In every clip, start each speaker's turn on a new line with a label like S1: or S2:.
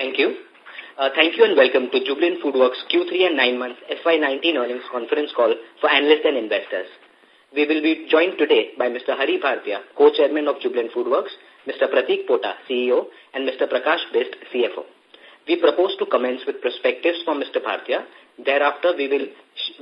S1: Thank you. Uh, thank you and welcome to Jubilant Foodworks Q3 and 9 months FY19 earnings conference call for analysts and investors. We will be joined today by Mr. Hari Bhartia, co-chairman of Jubilant Foodworks, Mr. Pratik Pota, CEO, and Mr. Prakash Bisht, CFO. We propose to commence with perspectives from Mr. Bhartia. Thereafter, we will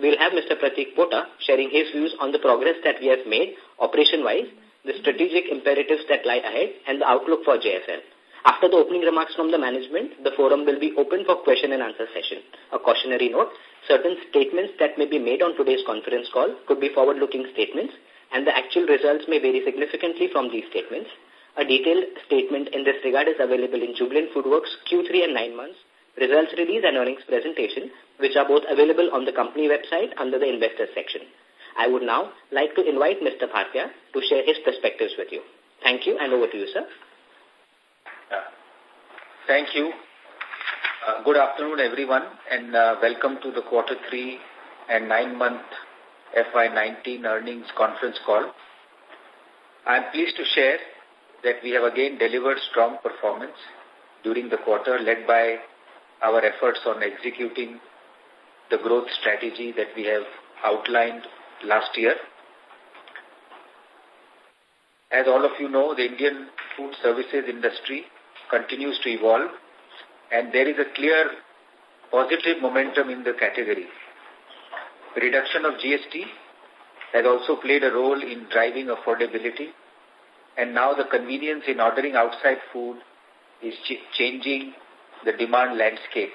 S1: we will have Mr. Pratik Pota sharing his views on the progress that we have made operation-wise, the strategic imperatives that lie ahead, and the outlook for JFL. After the opening remarks from the management, the forum will be open for question and answer session. A cautionary note, certain statements that may be made on today's conference call could be forward-looking statements and the actual results may vary significantly from these statements. A detailed statement in this regard is available in Jubilant Foodworks Q3 and 9 months, results release and earnings presentation, which are both available on the company website under the investors section. I would now like to invite Mr. Bhartia to share his
S2: perspectives with you. Thank you and over to you, sir. Uh, thank you. Uh, good afternoon, everyone, and uh, welcome to the quarter three and nine month FY19 earnings conference call. I am pleased to share that we have again delivered strong performance during the quarter, led by our efforts on executing the growth strategy that we have outlined last year. As all of you know, the Indian food services industry continues to evolve and there is a clear positive momentum in the category. Reduction of GST has also played a role in driving affordability and now the convenience in ordering outside food is ch changing the demand landscape.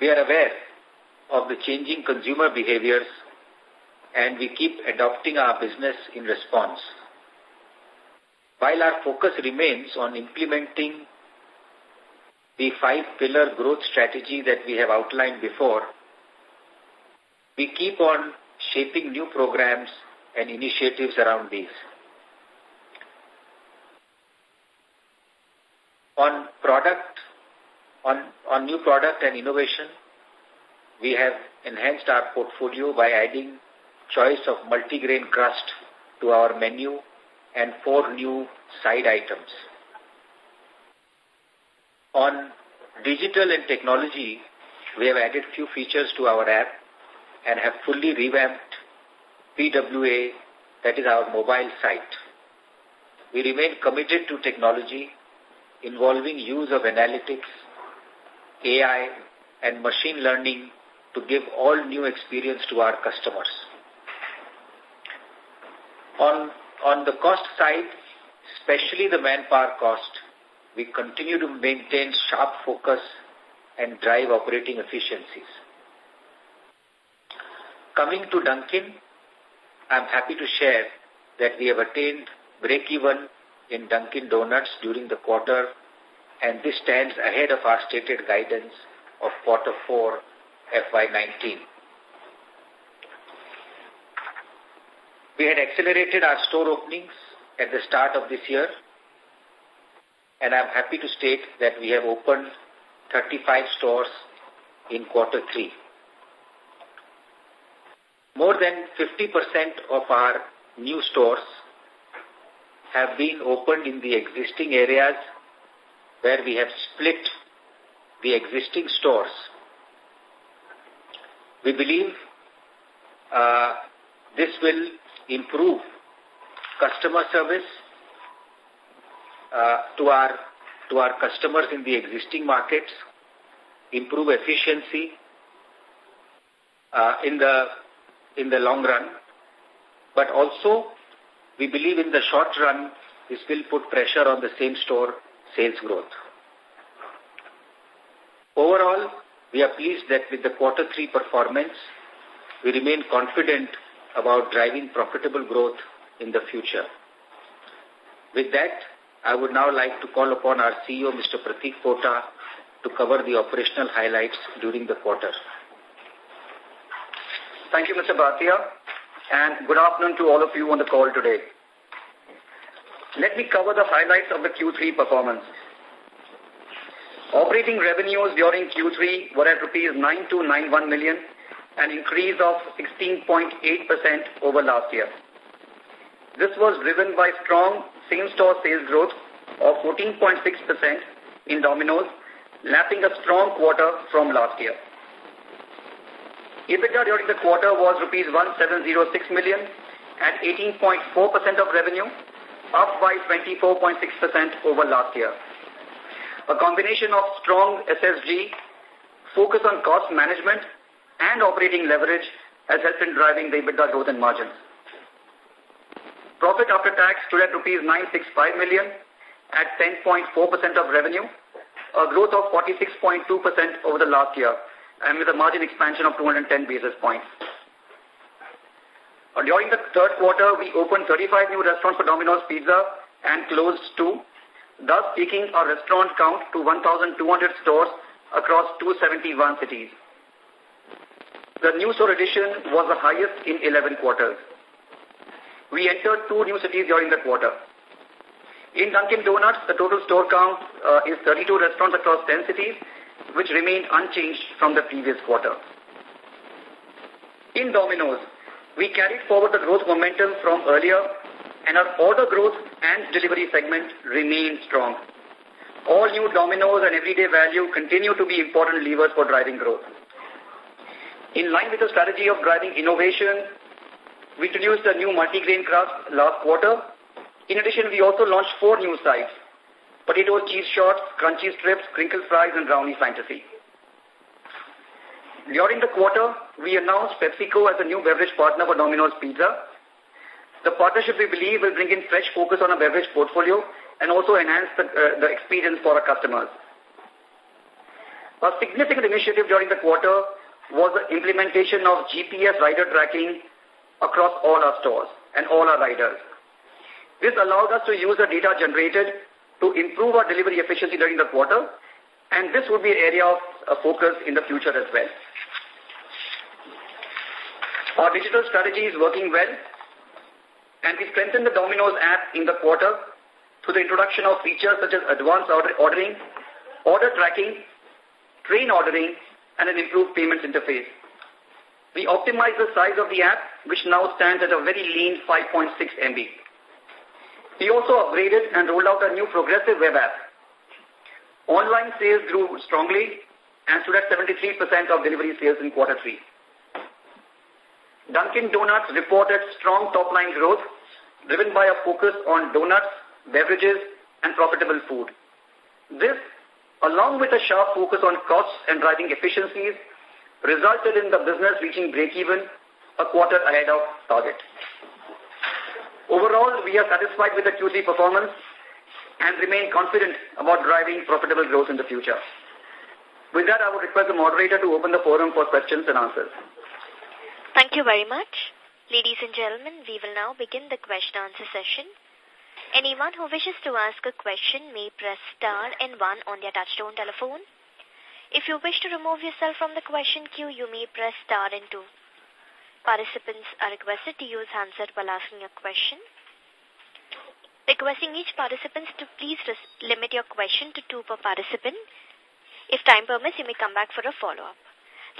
S2: We are aware of the changing consumer behaviors and we keep adopting our business in response. While our focus remains on implementing the five-pillar growth strategy that we have outlined before, we keep on shaping new programs and initiatives around these. On product, on, on new product and innovation, we have enhanced our portfolio by adding choice of multigrain crust to our menu and four new side items. On digital and technology, we have added few features to our app and have fully revamped PWA, that is our mobile site. We remain committed to technology involving use of analytics, AI, and machine learning to give all new experience to our customers. On on the cost side, especially the manpower cost, we continue to maintain sharp focus and drive operating efficiencies. Coming to Dunkin, I'm happy to share that we have attained break-even in Dunkin Donuts during the quarter and this stands ahead of our stated guidance of quarter 4 FY19. We had accelerated our store openings at the start of this year, and I'm happy to state that we have opened 35 stores in quarter three. More than 50% of our new stores have been opened in the existing areas where we have split the existing stores. We believe uh, this will improve customer service uh, to our to our customers in the existing markets, improve efficiency uh, in the in the long run, but also we believe in the short run this will put pressure on the same store sales growth. Overall, we are pleased that with the quarter three performance, we remain confident about driving profitable growth in the future. With that, I would now like to call upon our CEO, Mr. Pratik Pota, to cover the operational highlights during the quarter.
S3: Thank you, Mr. Bhartia, and good afternoon to all of you on the call today. Let me cover the highlights of the Q3 performance. Operating revenues during Q3 were at rupees 9291 million, an increase of 16.8% over last year. This was driven by strong same-store sales growth of 14.6% in Domino's, lapping a strong quarter from last year. EBITDA during the quarter was rupees 1706 million at 18.4% of revenue, up by 24.6% over last year. A combination of strong SSG, focus on cost management and operating leverage has helped in driving the EBITDA growth and margins. Profit after tax stood at rupees 965 million at 10.4% of revenue, a growth of 46.2% over the last year, and with a margin expansion of 210 basis points. During the third quarter, we opened 35 new restaurants for Domino's Pizza and closed two, thus taking our restaurant count to 1,200 stores across 271 cities the new store addition was the highest in 11 quarters. We entered two new cities during the quarter. In Dunkin' Donuts, the total store count uh, is 32 restaurants across 10 cities, which remained unchanged from the previous quarter. In Domino's, we carried forward the growth momentum from earlier and our order growth and delivery segment remained strong. All new Domino's and everyday value continue to be important levers for driving growth. In line with the strategy of driving innovation, we introduced a new multi-grain crust last quarter. In addition, we also launched four new sides, potato cheese shots, crunchy strips, crinkle fries, and brownie fantasy. During the quarter, we announced PepsiCo as a new beverage partner for Domino's Pizza. The partnership, we believe, will bring in fresh focus on our beverage portfolio and also enhance the, uh, the experience for our customers. A significant initiative during the quarter was the implementation of GPS rider tracking across all our stores and all our riders. This allowed us to use the data generated to improve our delivery efficiency during the quarter, and this would be an area of uh, focus in the future as well. Our digital strategy is working well, and we strengthened the Domino's app in the quarter through the introduction of features such as advanced order ordering, order tracking, train ordering, and an improved payments interface. We optimized the size of the app, which now stands at a very lean 5.6 MB. We also upgraded and rolled out a new progressive web app. Online sales grew strongly and stood at 73% of delivery sales in quarter three. Dunkin' Donuts reported strong top-line growth driven by a focus on donuts, beverages, and profitable food. This, along with a sharp focus on costs and driving efficiencies, resulted in the business reaching break-even a quarter ahead of target. Overall, we are satisfied with the Q3 performance and remain confident about driving profitable growth in the future. With that, I would request the moderator to open the forum for questions and
S4: answers. Thank you very much. Ladies and gentlemen, we will now begin the question answer session. Anyone who wishes to ask a question may press star and one on their touchtone telephone. If you wish to remove yourself from the question queue, you may press star and two. Participants are requested to use handset while asking a question. Requesting each participant to please limit your question to two per participant. If time permits, you may come back for a follow-up.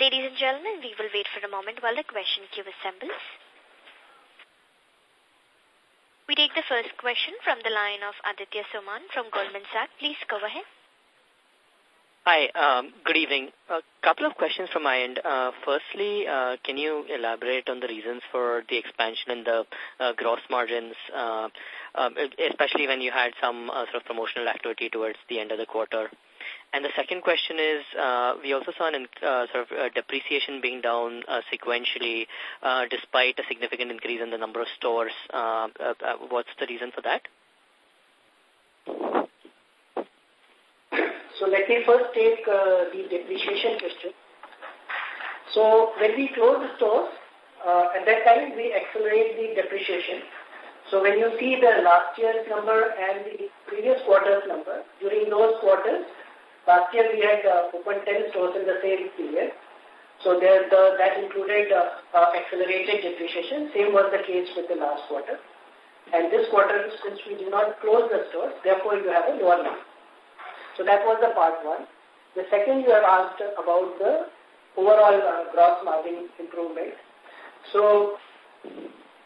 S4: Ladies and gentlemen, we will wait for a moment while the question queue assembles. We take the first question from the line of Aditya Soman from Goldman Sachs. Please go ahead.
S5: Hi, um, good evening. A couple of questions from my end. Uh, firstly, uh, can you elaborate on the reasons for the expansion in the uh, gross margins, uh, um, especially when you had some uh, sort of promotional activity towards the end of the quarter? And the second question is, uh, we also saw an uh, sort of uh, depreciation being down uh, sequentially, uh, despite a significant increase in the number of stores. Uh, uh, uh, what's the reason for that?
S6: So let me first take uh, the depreciation question. So when we close the stores, uh, at that time we accelerate the depreciation. So when you see the last year's number and the previous quarter's number, during those quarters, Last year we had uh, opened 10 stores in the same period. So there, the, that included uh, uh, accelerated depreciation. Same was the case with the last quarter. And this quarter, since we did not close the stores, therefore you have a lower number. So that was the part one. The second you have asked about the overall uh, gross margin improvement. So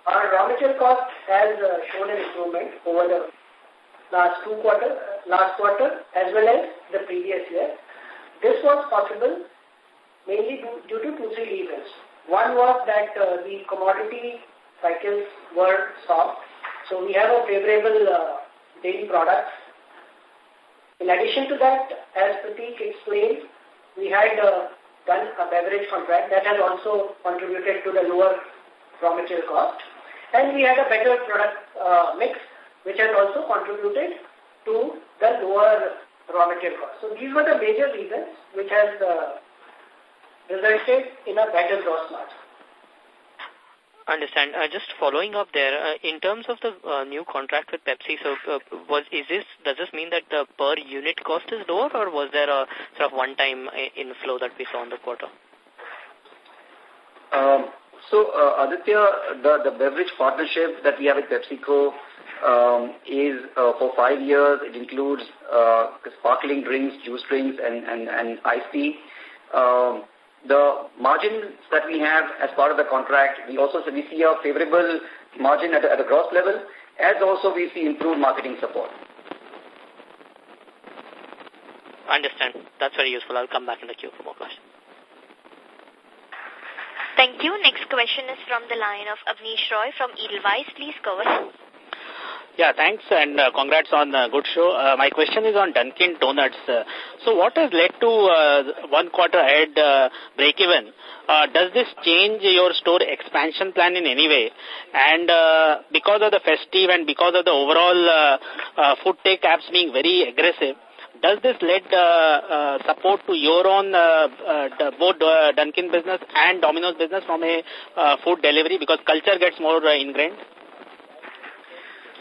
S6: our raw material cost has uh, shown an improvement over the last two quarters, last quarter as well as the previous year. This was possible mainly due, to two, three reasons. One was that uh, the commodity cycles were soft, so we have a favorable uh, daily products. In addition to that, as Pratik explained, we had uh, done a beverage contract that has also contributed to the lower raw material cost. And we had a better product uh, mix, which has also contributed to the lower raw material cost. So these were the major reasons which has uh, resulted in a better gross margin.
S5: Understand. Uh, just following up there, uh, in terms of the uh, new contract with Pepsi, so uh, was is this does this mean that the per unit cost is lower, or was there a sort of one-time uh, inflow that we saw in the quarter?
S3: Um, so, uh, Aditya, the, the beverage partnership that we have with PepsiCo um, is uh, for five years. It includes uh, sparkling drinks, juice drinks, and, and, and iced tea. Um, the margins that we have as part of the contract, we also so we see a favorable margin at, the a gross level, as also we see improved marketing support.
S5: Understand. That's very useful. I'll come back in the queue for more questions.
S4: Thank you. Next question is from the line of Abneesh Roy from Edelweiss. Please go ahead.
S7: Yeah, thanks and uh, congrats on a good show. Uh, my question is on Dunkin' Donuts. so what has led to uh, one quarter ahead uh, break-even? does this change your store expansion plan in any way? And because of the festive and because of the overall food tech apps being very aggressive, does this led support to your own both Dunkin' business and Domino's business from a food delivery because culture gets more ingrained?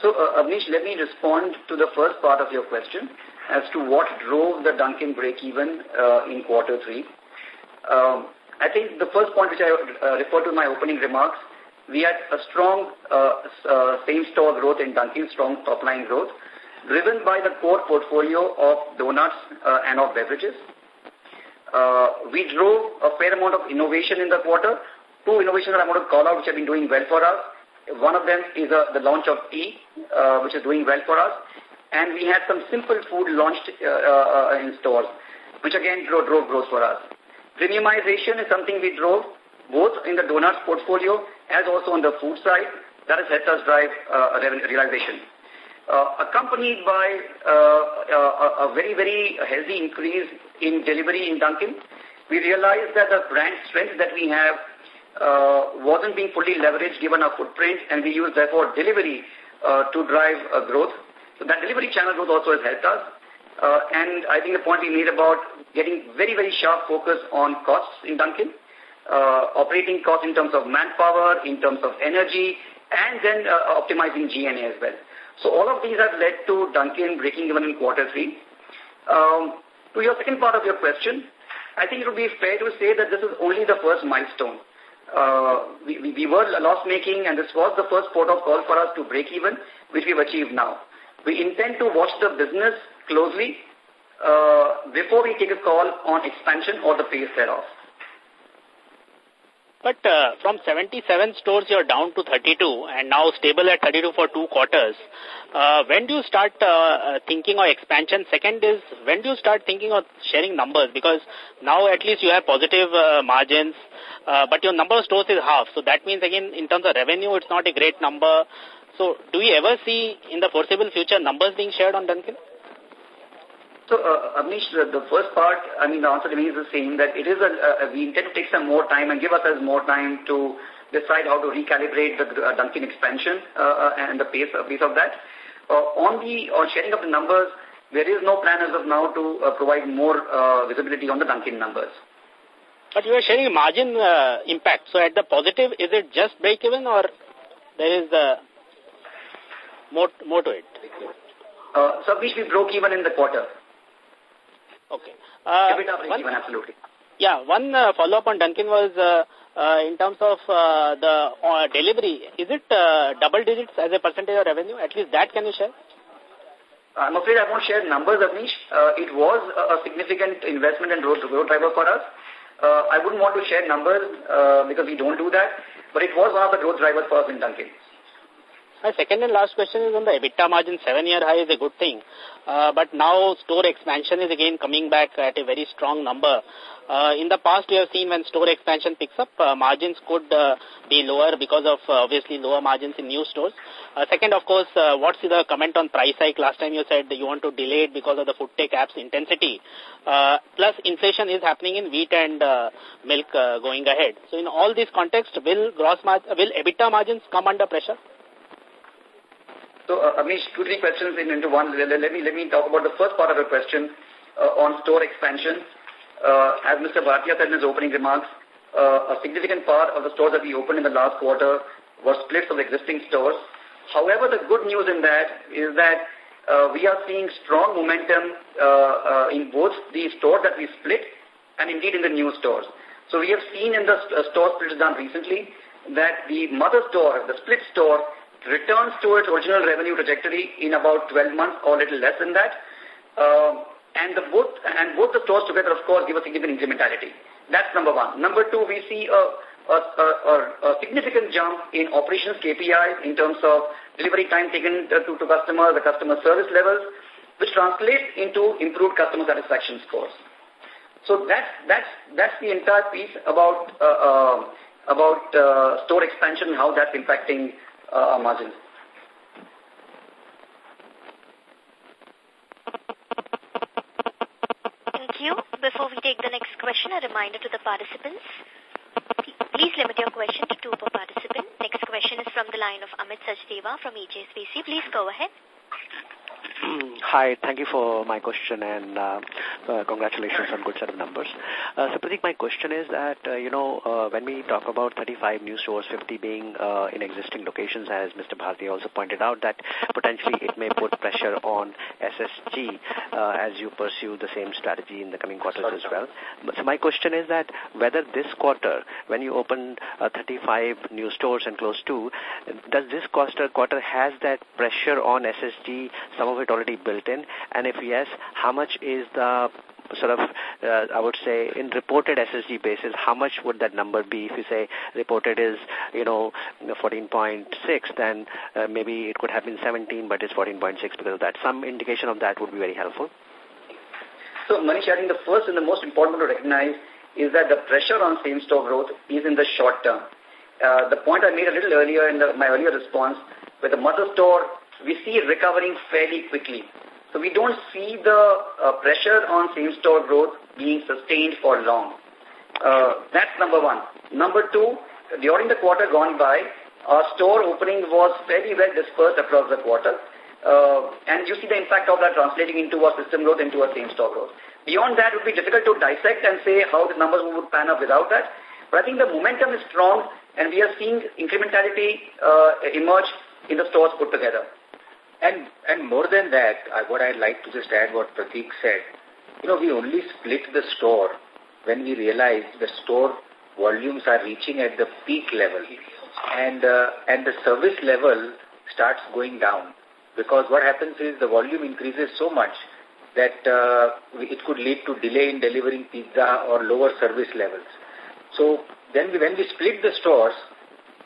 S3: So, uh, Abneesh, let me respond to the first part of your question as to what drove the Dunkin' break uh, in quarter three. Um, I think the first point which I uh, referred to in my opening remarks, we had a strong uh, uh, same-store growth in Dunkin, strong top-line growth, driven by the core portfolio of donuts uh, and of beverages. we drove a fair amount of innovation in the quarter. Two innovations that I'm going to call out which have been doing well for us one of them is uh, the launch of tea, uh, which is doing well for us. And we had some simple food launched uh, uh in stores, which again drove, drove growth for us. Premiumization is something we drove both in the donuts portfolio as also on the food side. That has helped us drive realization. accompanied by a, a very, very healthy increase in delivery in Dunkin', we realized that the brand strength that we have uh, wasn't being fully leveraged given our footprint, and we used, therefore, delivery uh, to drive uh, growth. So that delivery channel growth also has helped us. Uh, and I think the point we made about getting very, very sharp focus on costs in Dunkin', uh, operating costs in terms of manpower, in terms of energy, and then uh, optimizing G&A as well. So all of these have led to Dunkin' breaking even in quarter three. Um, to your second part of your question, I think it would be fair to say that this is only the first milestone uh, we, we were loss-making and this was the first port of call for us to break even, which we've achieved now. We intend to watch the business closely uh, before we take a call on expansion or the pace thereof.
S7: But uh, from 77 stores, you're down to 32 and now stable at 32 for two quarters. Uh, when do you start uh, uh, thinking of expansion? Second is, when do you start thinking of sharing numbers? Because now at least you have positive margins, uh, but your number of stores is half. So that means, again, in terms of revenue, it's not a great number. So do we ever see in the foreseeable future numbers being shared on Dunkin'?
S3: So, uh, the, the, first part, I mean, the answer remains the same that it is a, a, we intend to take some more time and give ourselves more time to decide how to recalibrate the uh, Dunkin' expansion uh, uh, and the pace, pace of that. on the on sharing of the numbers, there is no plan as of now to provide more visibility on the Dunkin' numbers.
S7: But you are sharing margin impact. So at the positive, is it just break even or there is the more, more to it? Uh, so we broke even in the quarter. Okay.
S1: Uh, absolutely.
S7: Yeah, one uh, follow-up on Dunkin' was uh, uh, in terms of uh, the uh, delivery. Is it uh, double digits as a percentage of revenue? At least that can you share?
S3: I'm afraid I won't share numbers, Abneesh. Uh, it was a significant investment and growth, growth driver for us. I wouldn't want to share numbers because we don't do that, but it was one of the growth drivers for us in Dunkin'.
S7: My second and last question is on the EBITDA margin. Seven-year high is a good thing. Uh, but now store expansion is again coming back at a very strong number. Uh, in the past, we have seen when store expansion picks up, uh, margins could be lower because of obviously lower margins in new stores. second, of course, what's the comment on price hike? Last time you said you want to delay it because of the food tech apps intensity. plus, inflation is happening in wheat and milk going ahead. So, in all these context, will gross mar will EBITDA margins come under pressure?
S3: So, uh, Amish, two, three questions in, into one. Let, let, me, let me talk about the first part of the question uh, on store expansion. Uh, as Mr. Bhartia said in his opening remarks, uh, a significant part of the stores that we opened in the last quarter were splits of existing stores. However, the good news in that is that we are seeing strong momentum uh, uh, in both the stores that we split and indeed in the new stores. So we have seen in the st store splits done recently that the mother store, the split store, returns to its original revenue trajectory in about 12 months or a little less than that. Uh, and, the both, and both the stores together, of course, give a significant incrementality. That's number one. Number two, we see a, a, a, a significant jump in operations KPI in terms of delivery time taken to, to customers, the customer service levels, which translates into improved customer satisfaction scores. So that's, that's, that's the entire piece about, uh, uh, about uh, store expansion and how that's impacting uh, uh
S4: Thank you. Before we take the next question, a reminder to the participants. Please limit your question to two per participant. Next question is from the line of Amit Sachdeva from HSBC. Please go ahead.
S8: Hmm. Hi, thank you for my question and uh, uh, congratulations on good set of numbers. Uh, so, Pratik, my question is that, uh, you know, uh, when we talk about 35 new stores, 50 being uh, in existing locations, as Mr. Bharti also pointed out, that potentially it may put pressure on SSG uh, as you pursue the same strategy in the coming quarters as well. so, my question is that whether this quarter, when you open uh, 35 new stores and close two, does this quarter, quarter has that pressure on SSG, some of it it already built in? And if yes, how much is the sort of, uh, I would say, in reported SSG basis, how much would that number be? If you say reported is, you know, 14.6, then uh, maybe it could have been 17, but it's 14.6 because of that. Some indication of that would be very helpful.
S3: So, Manish, I think the first and the most important to recognize is that the pressure on same-store growth is in the short term. Uh, the point I made a little earlier in the, my earlier response, with the mother store we see recovering fairly quickly. So we don't see the uh, pressure on same-store growth being sustained for long. Uh, that's number one. Number two, during the quarter gone by, our store opening was fairly well dispersed across the quarter. Uh, and you see the impact of that translating into our system growth, into our same-store growth. Beyond that, it would be difficult to dissect and say how the numbers would pan out without that. But I think the momentum is strong, and we are seeing incrementality emerge in the stores put together.
S2: And, and more than that, what I'd like to just add what Pratik said, you know, we only split the store when we realize the store volumes are reaching at the peak level and, uh, and the service level starts going down because what happens is the volume increases so much that uh, it could lead to delay in delivering pizza or lower service levels. So then we, when we split the stores,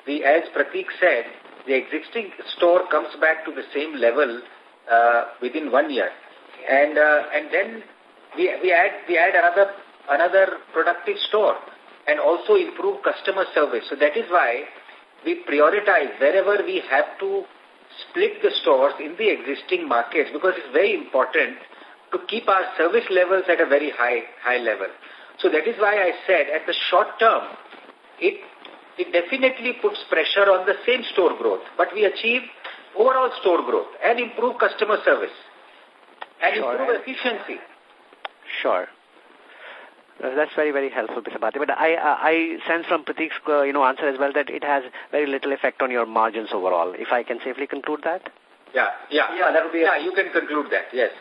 S2: we, as Pratik said, the existing store comes back to the same level uh, within one year. And uh, and then we we add we add another another productive store and also improve customer service. So that is why we prioritize wherever we have to split the stores in the existing markets because it's very important to keep our service levels at a very high high level. So that is why I said at the short term, it it definitely puts pressure on the same store growth, but we achieve overall store growth and improve customer service and sure, improve efficiency.
S8: Sure. Uh, that's very, very helpful, Mr. Bhatti. But I, uh, I sense from Pratik's uh, you know, answer as well that it has very little effect on your margins overall. If I can safely conclude that?
S2: Yeah, yeah, yeah, that would be. Yeah, you can conclude that. Yes.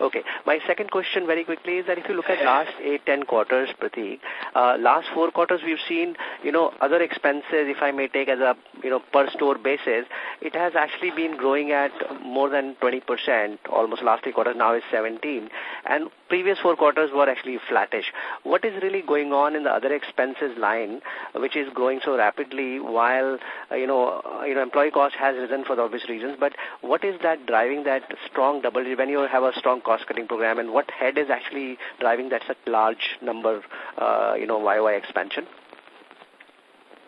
S8: Okay. My second question very quickly is that if you look at last eight, ten quarters, Pratik, uh, last 4 quarters we've seen, you know, other expenses, if I may take as a, you know, per store basis, it has actually been growing at more than 20%, almost last 3 quarters, now is 17. And previous 4 quarters were actually flattish. What is really going on in the other expenses line, which is growing so rapidly while, uh, you know, uh, you know, employee cost has risen for the obvious reasons, but what is that driving that strong double, when you have a strong cost-cutting program, and what head is actually driving that such large number, uh, you know, YOY expansion?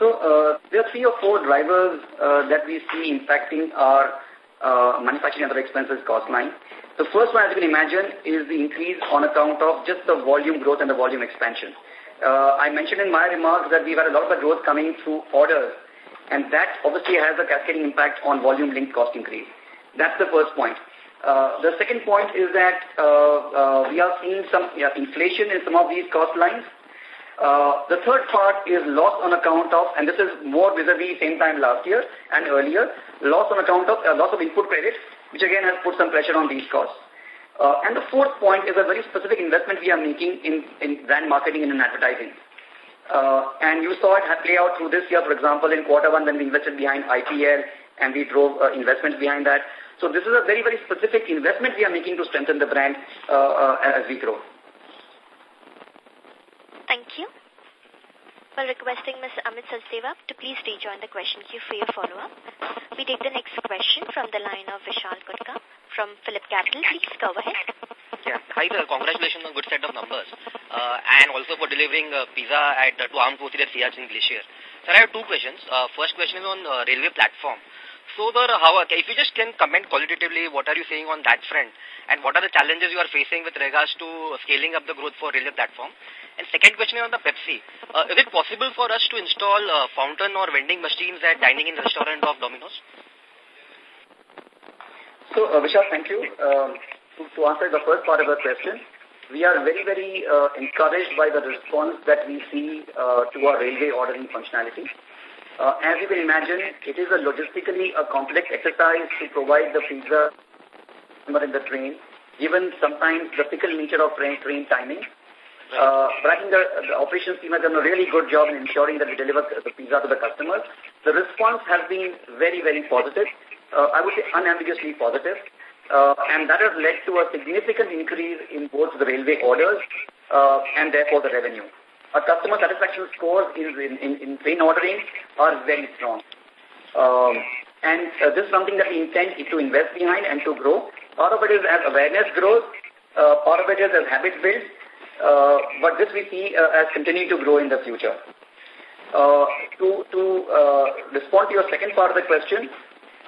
S3: So uh, there are three or four drivers uh, that we see impacting our uh, manufacturing and other expenses cost line. The first one, as you can imagine, is the increase on account of just the volume growth and the volume expansion. Uh, I mentioned in my remarks that we've had a lot of the growth coming through orders, and that obviously has a cascading impact on volume-linked cost increase. That's the first point. Uh, the second point is that uh, uh, we are seeing some yeah, inflation in some of these cost lines. Uh, the third part is loss on account of, and this is more vis-a-vis -vis same time last year and earlier, loss on account of uh, loss of input credit, which again has put some pressure on these costs. Uh, and the fourth point is a very specific investment we are making in, in brand marketing and in advertising. Uh, and you saw it play out through this year, for example, in quarter one when we invested behind IPL and we drove uh, investments behind that. So this is a very, very specific investment we are making to strengthen the brand uh, uh, as we grow.
S4: Thank you. While requesting Ms. Amit Sachdeva to please rejoin the question queue for your follow-up, we take the next question from the line of Vishal Gutka from PhillipCapital. Please go ahead.
S2: Yeah. Hi, sir. Congratulations on good set of numbers. Uh, and also for delivering uh, pizza at uh, to Armed Forces at Siachen Glacier. Sir, I have two questions. Uh, first question is on uh, railway platform further, how, if you just can comment qualitatively, what are you seeing on that front? And what are the challenges you are facing with regards to scaling up the growth for railway platform? And second question is on the Pepsi. Uh, is it possible for us to install uh, fountain or vending machines at dining in restaurant of Domino's?
S3: So, uh, Vishal, thank you. Um, to, to, answer the first part of the question, we are very, very uh, encouraged by the response that we see uh, to our railway ordering functionality. Uh, as you can imagine, it is a logistically a complex exercise to provide the pizza in the train, given sometimes the fickle nature of train, train timing. Uh, but I think the, the operations team has done a really good job in ensuring that we deliver the pizza to the customers. The response has been very, very positive. Uh, I would say unambiguously positive. Uh, and that has led to a significant increase in both the railway orders uh, and therefore the revenue. Our customer satisfaction scores in, in, in, in ordering are very strong. Um, and uh, this is something that we intend to invest behind and to grow. Part of it is as awareness grows, uh, part of it is as habit builds, uh, but this we see uh, as continuing to grow in the future. Uh, to to uh, respond to your second part of the question,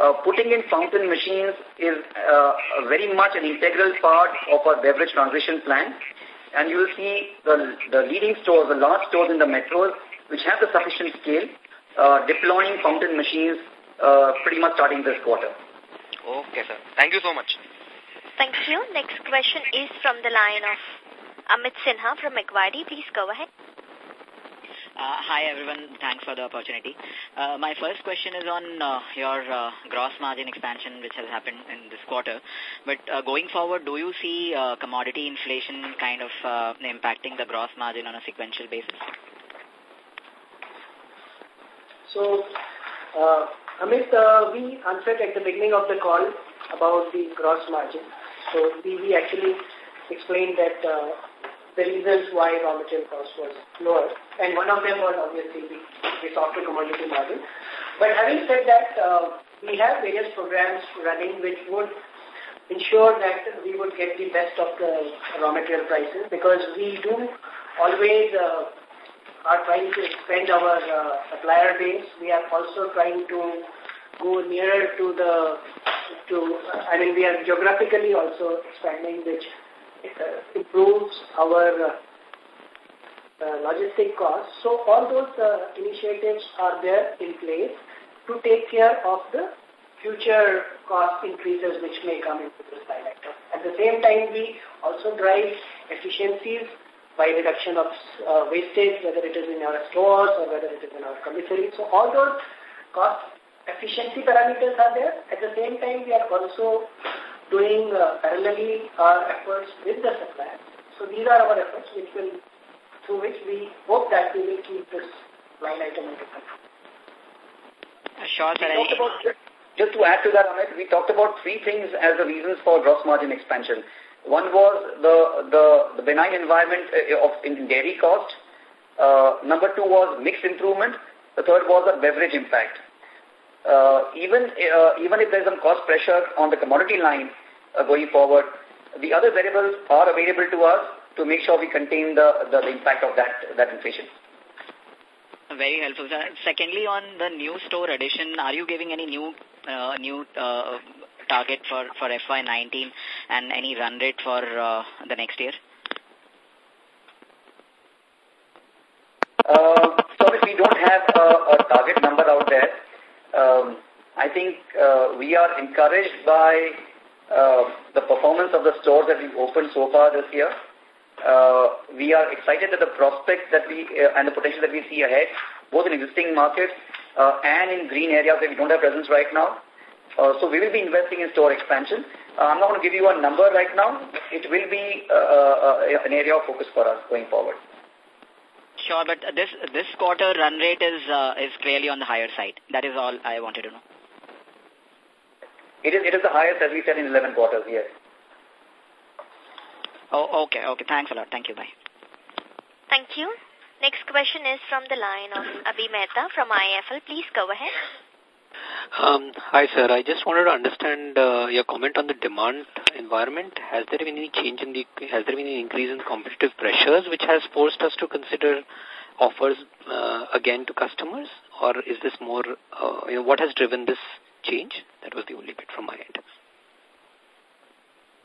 S3: uh, putting in fountain machines is uh, very much an integral part of our beverage transition plan and you will see the, the leading stores, the large stores in the metros, which have the sufficient scale, uh, deploying fountain machines uh, pretty much starting this quarter.
S2: Okay, sir. Thank you so much.
S4: Thank you. Next question is from the line of Amit Sinha from Macquarie. Please go ahead. Uh,
S2: hi, everyone. Thanks
S1: for the opportunity. Uh, my first question is on uh, your uh, gross margin expansion, which has happened in this quarter. But uh, going forward, do you see uh, commodity inflation kind of uh, impacting the gross margin on a sequential basis?
S6: So, uh, Amit, uh, we answered at the beginning of the call about the gross margin. So, we, we actually explained that uh, the reasons why raw material cost was lower. And one of them was obviously the, the software commodity model. But having said that, uh, we have various programs running which would ensure that we would get the best of the raw material prices because we do always uh, are trying to expand our uh, supplier base. We are also trying to go nearer to the, to uh, I mean, we are geographically also expanding, which uh, improves our uh, uh, logistic costs. So all those uh, initiatives are there in place to take care of the future cost increases which may come into this director. At the same time, we also drive efficiencies by reduction of uh, wastage, whether it is in our stores or whether it is in our commissary. So all those cost efficiency parameters are there. At the same time, we are also doing uh, parallelly our efforts with the suppliers. So these are our efforts which will through which we hope that we will keep this line item under control.
S3: Uh, sure, sir. just to add to that, Amit, we talked about three things as the reasons for gross margin expansion. One was the, the, the benign environment uh, of in dairy cost. Uh, number two was mix improvement. The third was the beverage impact. Uh, even uh, even if there's some cost pressure on the commodity line uh, going forward, the other variables are available to us to make sure we contain the, the, the impact of that, that inflation.
S1: Very helpful, sir. Secondly, on the new store addition, are you giving any new uh, new uh, target for, for FY19 and any run rate for uh, the next year?
S3: Uh, so we don't have a, a target number out there. Um, I think uh, we are encouraged by uh, the performance of the stores that we've opened so far this year uh, we are excited at the prospects that we uh, and the potential that we see ahead, both in existing markets uh, and in green areas that we don't have presence right now. Uh, so we will be investing in store expansion. Uh, I'm not going to give you a number right now. It will be uh, uh, an area of focus for us going forward.
S1: Sure, but this this quarter run rate is uh, is clearly on the higher side. That is all I wanted to know.
S3: It is it is the highest as we said in 11 quarters. Yes. Oh, okay, okay. Thanks a lot. Thank you. Bye.
S4: Thank you. Next question is from the line of Avi Mehta from IIFL. Please go ahead.
S9: Um, hi, sir. I just wanted to understand uh, your comment on the demand environment. Has there been any change in the, has there been any increase in competitive pressures which has forced us to consider offers uh, again to customers? Or is this more, uh, you know, what has driven this change? That was the only bit from my end.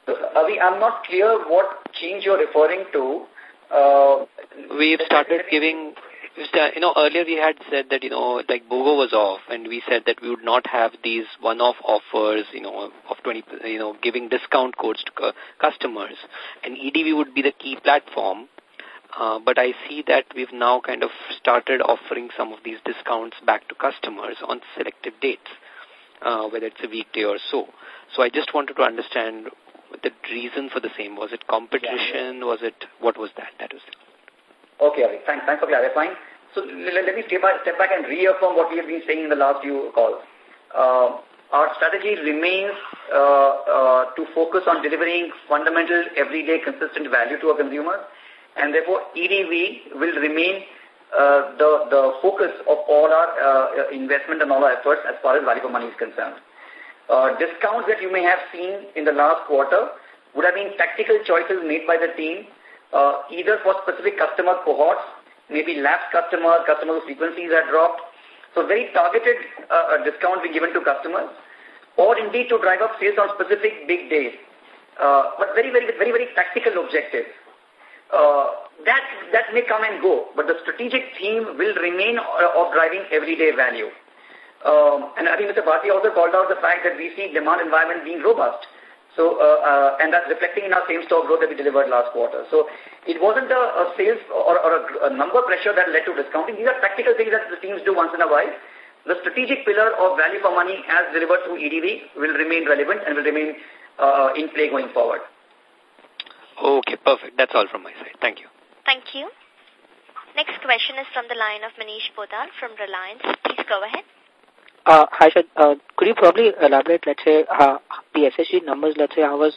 S3: Uh, Avi, I'm not clear what change you're referring to. Uh, we've started giving, uh, you know, earlier we had said
S9: that, you know, like BOGO was off and we said that we would not have these one-off offers, you know, of 20, you know, giving discount codes to customers. And EDV would be the key platform. Uh, but I see that we've now kind of started offering some of these discounts back to customers on selective dates, uh, whether it's a weekday or so. So I just wanted to understand the reason for the same? Was it competition? Yeah. Was it, what was that? That was it.
S3: Okay, okay. Thanks, thanks for clarifying. So let, me step back, step back and reaffirm what we have been saying in the last few calls. Uh, our strategy remains uh, uh, to focus on delivering fundamental, everyday, consistent value to our consumers, and therefore EDV will remain uh, the, the focus of all our uh, investment and all our efforts as far as value for money is concerned. Uh, discounts that you may have seen in the last quarter would have been tactical choices made by the team, uh, either for specific customer cohorts, maybe lapsed customer, customer frequencies are dropped. So very targeted uh, uh discount being given to customers, or indeed to drive up sales on specific big days. Uh, but very, very, very, very tactical objectives. Uh, that, that may come and go, but the strategic theme will remain uh, of driving everyday value. Um, and I think Mr. Bharti also called out the fact that we see demand environment being robust. So, uh, uh, and that's reflecting in our same store growth that we delivered last quarter. So, it wasn't a, a sales or, or a, a, number pressure that led to discounting. These are practical things that the teams do once in a while. The strategic pillar of value for money as delivered through EDV will remain relevant and will remain uh, uh, in play going forward. Okay, perfect. That's all from my side. Thank you.
S4: Thank you. Next question is from the line of Manish Poddar from Reliance. Please go ahead.
S1: Uh, hi, Shad. Uh, could you probably elaborate, let's say, uh, the SSG numbers, let's say, how was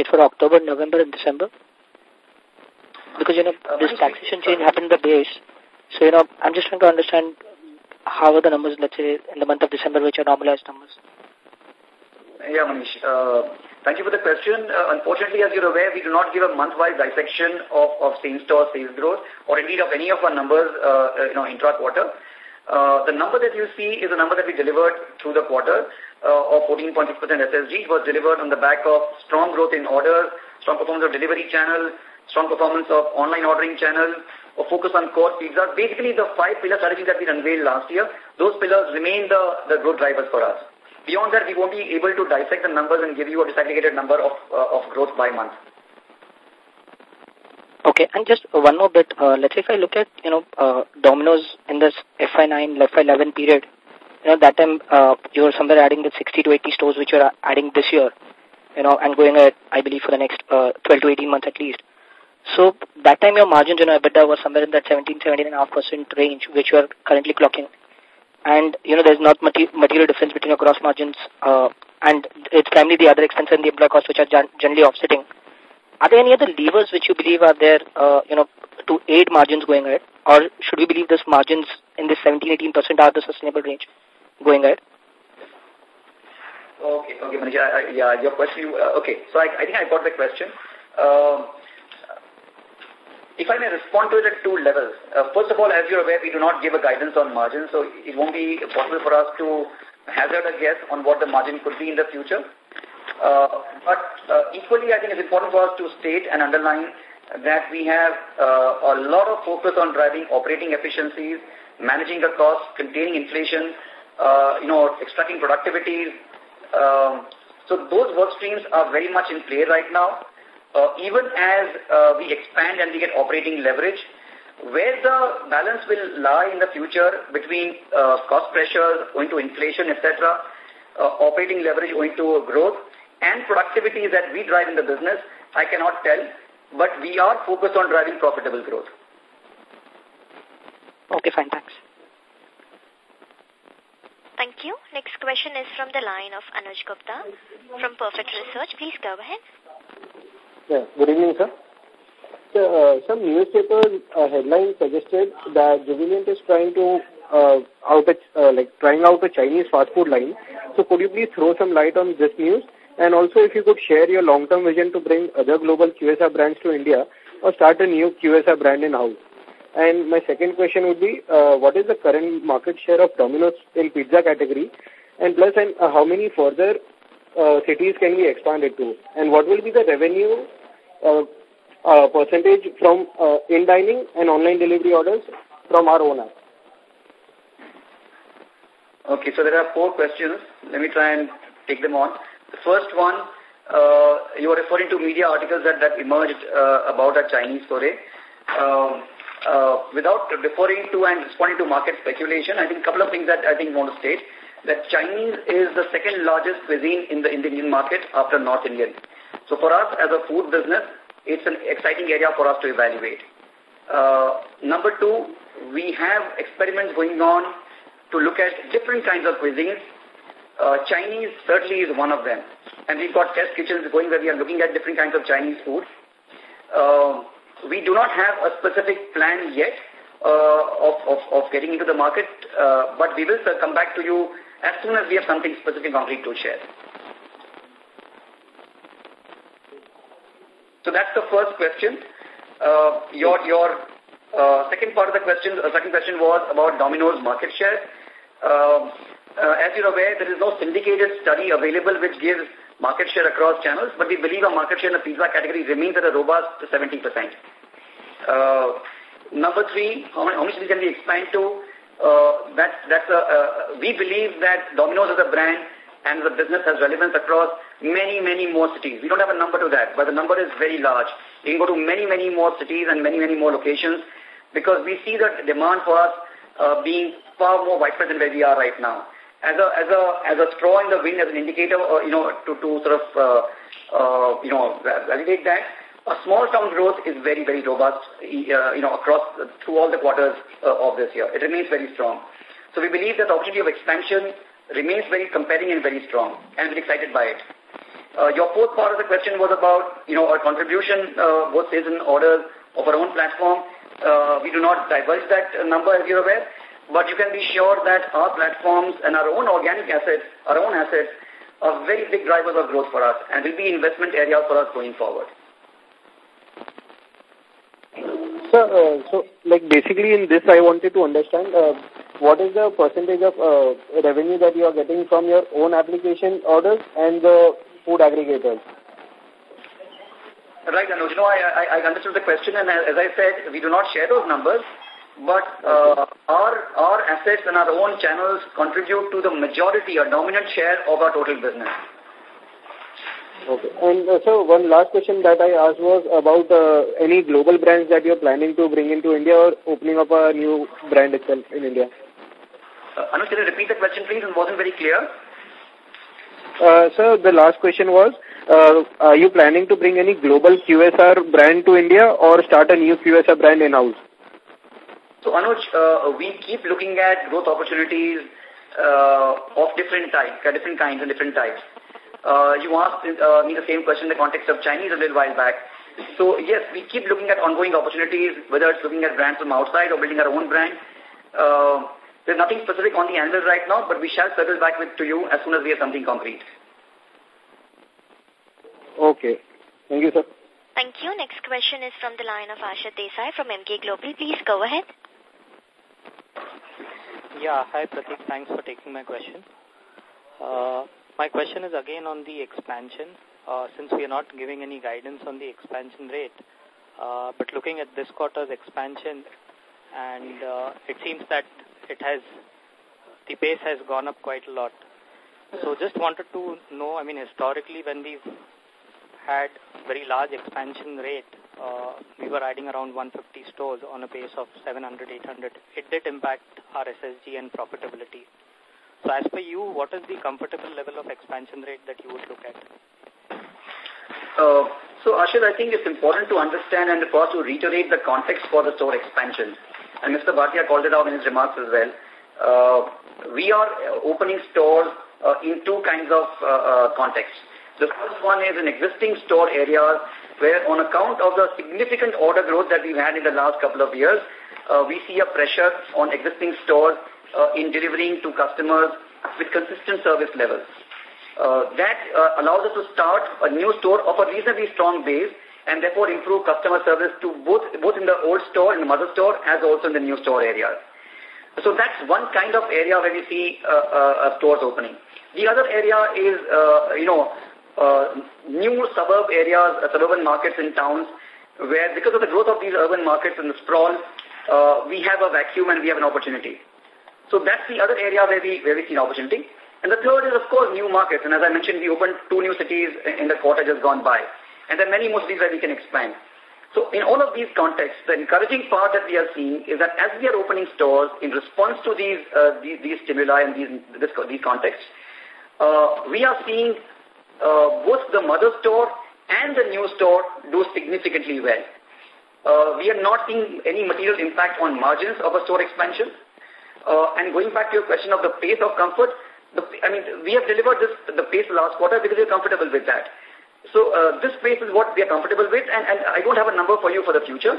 S1: it for October, November, and December? Because, you know, this taxation change happened in the base. So, you know, I'm just trying to understand how are the numbers, let's say, in the month of December, which are normalized numbers?
S3: Yeah, Manish. Uh, thank you for the question. Uh, unfortunately, as you're aware, we do not give a month-wise dissection of, of same-store sales growth or indeed of any of our numbers uh, uh you know, intra-quarter. Uh, the number that you see is a number that we delivered through the quarter uh, of 14.6% SSG. It was delivered on the back of strong growth in orders, strong performance of delivery channel, strong performance of online ordering channel, a focus on core are Basically, the five pillar strategies that we unveiled last year, those pillars remain the, the growth drivers for us. Beyond that, we won't be able to dissect the numbers and give you a disaggregated number of, uh, of growth by month.
S1: Okay, and just one more bit. Uh, let's say if I look at, you know, uh, Domino's in this FI9, FI11 period, you know, that time uh, you were somewhere adding the 60 to 80 stores which you're adding this year, you know, and going at, I believe, for the next uh, 12 to 18 months at least. So that time your margins, you know, EBITDA was somewhere in that 17, 17.5% range which you are currently clocking. And, you know, there's not material difference between your gross margins uh, and it's primarily the other expenses and the employee costs which are generally offsetting. Are there any other levers which you believe are there, uh, you know, to aid margins going ahead? Or should we believe this margins in this 17-18% are the sustainable range going ahead?
S3: Okay, okay, Manish, I, I, yeah, your question, uh, okay, so I, I think I got the question. Um, if I may respond to it at two levels. Uh, first of all, as you're aware, we do not give a guidance on margins, so it won't be possible for us to hazard a guess on what the margin could be in the future. Uh, but uh, equally, I think it's important for us to state and underline that we have uh, a lot of focus on driving operating efficiencies, managing the costs, containing inflation, you know, extracting productivity. Um, so those work streams are very much in play right now. Uh, even as uh, we expand and we get operating leverage, where the balance will lie in the future between uh, cost pressures going to inflation, etc., operating leverage going to growth, and productivity that we drive in the business, I cannot tell, but we are focused on driving profitable growth. Okay, fine. Thanks.
S4: Thank you. Next question is from the line of Anuj Gupta from Perfect Research. Please go ahead.
S10: Yeah, good evening, sir. So, uh, some newspaper uh, headline suggested that Jubilant is trying to uh, out a, uh, like trying out a Chinese fast food line. So could you please throw some light on this news and also if you could share your long-term vision to bring other global QSR brands to India or start a new QSR brand in-house. And my second question would be, uh, what is the current market share of Domino's in pizza category? And plus, and uh, how many further uh, cities can we expand it to? And what will be the revenue uh, uh percentage from uh, in-dining and online delivery orders from our own app?
S3: Okay, so there are four questions. Let me try and take them on. The first one, uh, you are referring to media articles that, that emerged uh, about a Chinese foray. Um, uh, without referring to and responding to market speculation, I think a couple of things that I think want to state that Chinese is the second largest cuisine in the Indian market after North Indian. So for us as a food business, it's an exciting area for us to evaluate. Uh, number two, we have experiments going on to look at different kinds of cuisines uh, Chinese certainly is one of them. And we've got test kitchens going where we are looking at different kinds of Chinese food. Uh, we do not have a specific plan yet uh, of, of, of getting into the market, uh, but we will sir, come back to you as soon as we have something specific concrete to share. So that's the first question. Uh, your your uh, second part of the question, uh, second question was about Domino's market share. Uh, uh, as you're aware, there is no syndicated study available which gives market share across channels, but we believe our market share in the pizza category remains at a robust 70%. Uh, number three, how, many, how much can we expand to? Uh, that's, that's a, uh, we believe that Domino's as a brand and the business has relevance across many, many more cities. We don't have a number to that, but the number is very large. We can go to many, many more cities and many, many more locations because we see the demand for us uh, being far more widespread than where we are right now as a as a as a straw in the wind as an indicator, uh, you know, to to sort of uh, uh, you know validate that. A small town growth is very, very robust, uh, you know, across uh, through all the quarters uh, of this year. It remains very strong. So we believe that the opportunity of expansion remains very compelling and very strong, and we're excited by it. Uh, your fourth part of the question was about, you know, our contribution, uh, both sales and orders of our own platform. Uh, we do not divulge that number, as you're aware, but you can be sure that our platforms and our own organic assets, our own assets, are very big drivers of growth for us and will be investment areas for us going forward.
S10: Sir, uh, so like basically in this I wanted to understand uh, what is the percentage of uh, revenue that you are getting from your own application orders and the food aggregators?
S3: Right, Anuj. No, know, I, I understood the question and uh, as I said, we do not share those numbers but uh, our, our assets and our own channels contribute to the majority, or dominant share of our total business.
S10: Okay. And uh, so one last question that I asked was about uh, any global brands that you're planning to bring into India or opening up a new brand itself in India?
S3: Anush, can you repeat the question, please? It wasn't very clear.
S10: Sir, so the last question was, are you planning to bring any global QSR brand to India or start a new QSR brand in-house?
S3: So Anuj, uh, we keep looking at growth opportunities uh, of different types, different kinds and different types. Uh, you asked me the same question in the context of Chinese a little while back. So yes, we keep looking at ongoing opportunities, whether it's looking at brands from outside or building our own brand. there's nothing specific on the anvil right now, but we shall circle back with to you as soon as we have something concrete.
S10: Okay. Thank you, sir.
S4: Thank you. Next question is from the line of Asha Desai from Emkay Global. Please go ahead. Yeah,
S11: hi Pratik, thanks for taking my question. Uh, my question is again on the expansion. Uh, since we are not giving any guidance on the expansion rate, uh, but looking at this quarter's expansion, and uh, it seems that it has the pace has gone up quite a lot. So just wanted to know, I mean, historically when we've had very large expansion rate, uh, we were adding around 150 stores on a base of 700, 800. It did impact our SSG and profitability. So as per you, what is the comfortable level of expansion rate that you would look at?
S3: Uh, so, Ashish, I think it's important to understand and for us to reiterate the context for the store expansion. And Mr. Bhartia called it out in his remarks as well. Uh, we are opening stores uh, in two kinds of uh, uh, contexts. The first one is in existing store areas where on account of the significant order growth that we've had in the last couple of years, uh, we see a pressure on existing stores uh, in delivering to customers with consistent service levels. Uh, that uh, allows us to start a new store of a reasonably strong base and therefore improve customer service to both, both in the old store, in the mother store, as also in the new store area. So that's one kind of area where we see uh, uh, uh stores opening. The other area is, you know, uh, new suburb areas, uh, suburban markets in towns, where because of the growth of these urban markets and the sprawl, uh, we have a vacuum and we have an opportunity. So that's the other area where we, where we see an opportunity. And the third is, of course, new markets. And as I mentioned, we opened two new cities in the quarter just gone by. And there are many more cities where we can expand. So in all of these contexts, the encouraging part that we are seeing is that as we are opening stores in response to these, uh, these, these, stimuli and these, this, these contexts, uh, we are seeing uh, both the mother store and the new store do significantly well. Uh, we are not seeing any material impact on margins of a store expansion. Uh, and going back to your question of the pace of comfort, the, I mean, we have delivered this the pace last quarter because we're comfortable with that. So uh, this pace is what we are comfortable with, and, and I don't have a number for you for the future.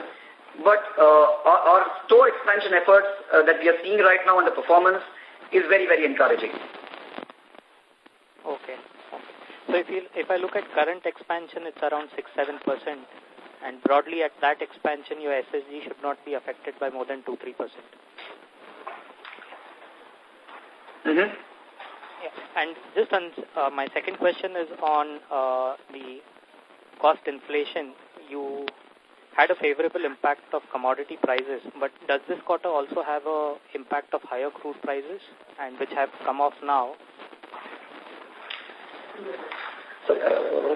S3: But uh, our, our store expansion efforts uh, that we are seeing right now and the performance is very, very encouraging. Okay. So if, you,
S11: if I look at current expansion, it's around 6-7%. And broadly at that expansion, your SSG should not be affected by more than 2-3%. Mm -hmm. yeah. And just on uh, my second question is on uh, the cost inflation. You had a favorable impact of commodity prices, but does this quarter also have a impact of higher crude prices and which have come off now Sorry,
S3: uh,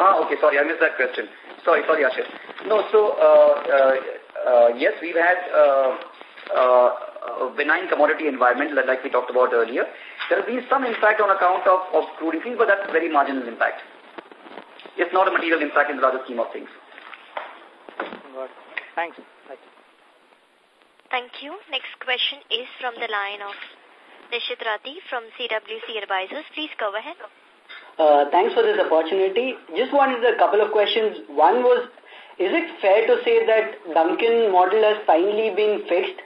S3: Ah, okay, sorry, I missed that question. Sorry, sorry, Ashir. No, so, uh, uh, uh, yes, we've had uh, uh benign commodity environment like we talked about earlier. There has been some impact on account of, of crude increase, but that's very marginal impact. It's not a material impact in the larger scheme of things. Thanks.
S4: Thank you. Next question is from the line of Nishit Rathi from CWC Advisors. Please go ahead.
S12: Uh, thanks for this opportunity. Just wanted a couple of questions. One was, is it fair to say that Dunkin' model has finally been fixed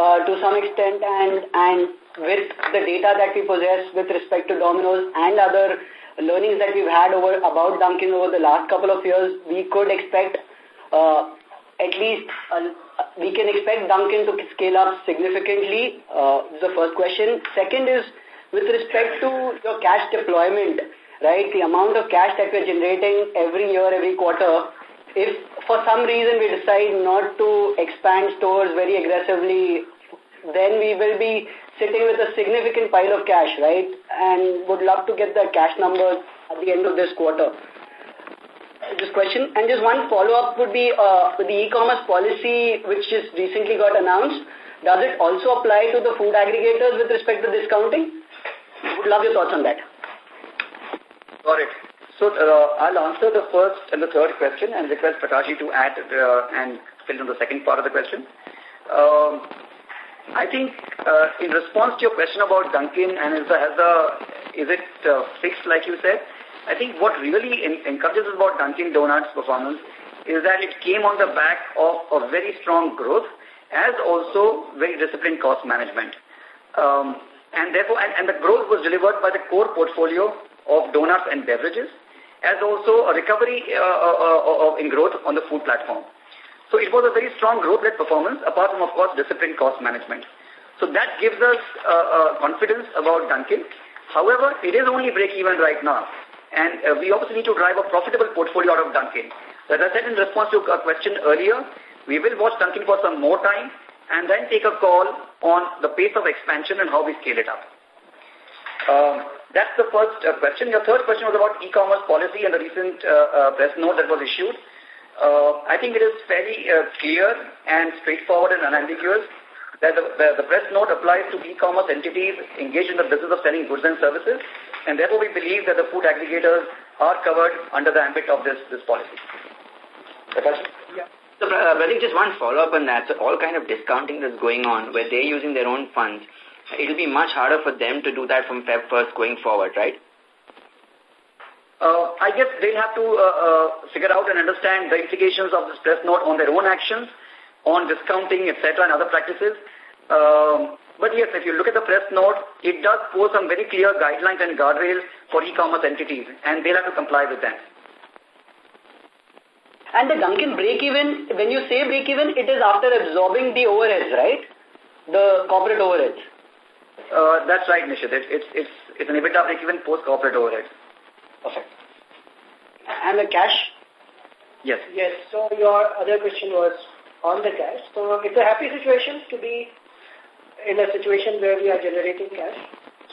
S12: uh, to some extent and, and with the data that we possess with respect to Domino's and other learnings that we've had over about Dunkin' over the last couple of years, we could expect uh, at least uh, we can expect Dunkin' to scale up significantly? Uh, is the first question. Second is with respect to your cash deployment, right? The amount of cash that we're generating every year, every quarter, if for some reason we decide not to expand stores very aggressively, then we will be sitting with a significant pile of cash, right? And would love to get the cash numbers at the end of this quarter this question. And just one follow-up would be uh, the e-commerce policy which just recently got announced. Does it also apply to the food aggregators with respect to discounting? Would love your thoughts on that.
S3: Got it. So uh, I'll answer the first and the third question and request Prakashi to add uh, and fill in the second part of the question. Um, I think uh, in response to your question about Dunkin and is the, has the, is it uh, fixed like you said, I think what really encourages us about Dunkin' Donuts' performance is that it came on the back of a very strong growth as also very disciplined cost management. Um, and therefore, and, and the growth was delivered by the core portfolio of donuts and beverages, as also a recovery uh, uh, uh, in growth on the food platform. So it was a very strong growth-led performance, apart from, of course, disciplined cost management. So that gives us uh, uh, confidence about Dunkin'. However, it is only break-even right now. And uh, we also need to drive a profitable portfolio out of Dunkin. That as I said in response to a question earlier, we will watch Dunkin for some more time and then take a call on the pace of expansion and how we scale it up. Um, that's the first uh, question. Your third question was about e-commerce policy and the recent uh, uh, press note that was issued. Uh, I think it is fairly clear and straightforward and unambiguous that the, the, the press note applies to e-commerce entities engaged in the business of selling goods and services, and therefore we believe that the food aggregators are covered under the ambit of this, this policy. Yeah. So, uh, just one follow-up on that. So all kind of discounting that's going on, where they're using their own funds,
S9: it'll be much harder for them to do that from Feb 1st going forward, right?
S3: Uh, I guess they'll have to uh, uh, figure out and understand the implications of this press note on their own actions on discounting, etc., and other practices. Um, but yes, if you look at the press note, it does pose some very clear guidelines and guardrails for e-commerce entities, and they'll have to comply with them.
S12: And the Dunkin' break-even, when you say break-even, it is after absorbing the overheads, right?
S3: The corporate overheads. Uh, that's right, Nishit. it's, it's, it's an EBITDA break-even post-corporate overheads. Perfect. And the cash? Yes.
S6: Yes. So your other question was on the cash. So it's a happy situation to be in a situation where we are generating cash.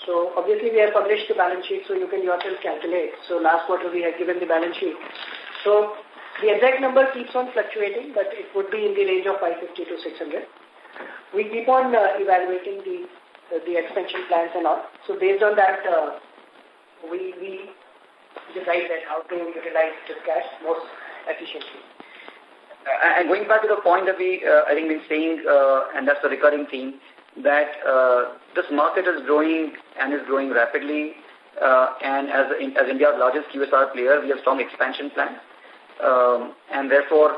S6: So obviously we have published the balance sheet so you can yourself calculate. So last quarter we had given the balance sheet. So the exact number keeps on fluctuating but it would be in the range of 550 to 600. We keep on uh, evaluating the uh, the expansion plans and all. So based on that, uh, we, we
S3: decide that how to utilize the cash most efficiently. Uh, and going back to the point that we, uh, I think, been saying, uh, and that's the recurring theme, that this market is growing and is growing rapidly. and as, in, as India's largest QSR player, we have strong expansion plans. Um, and therefore,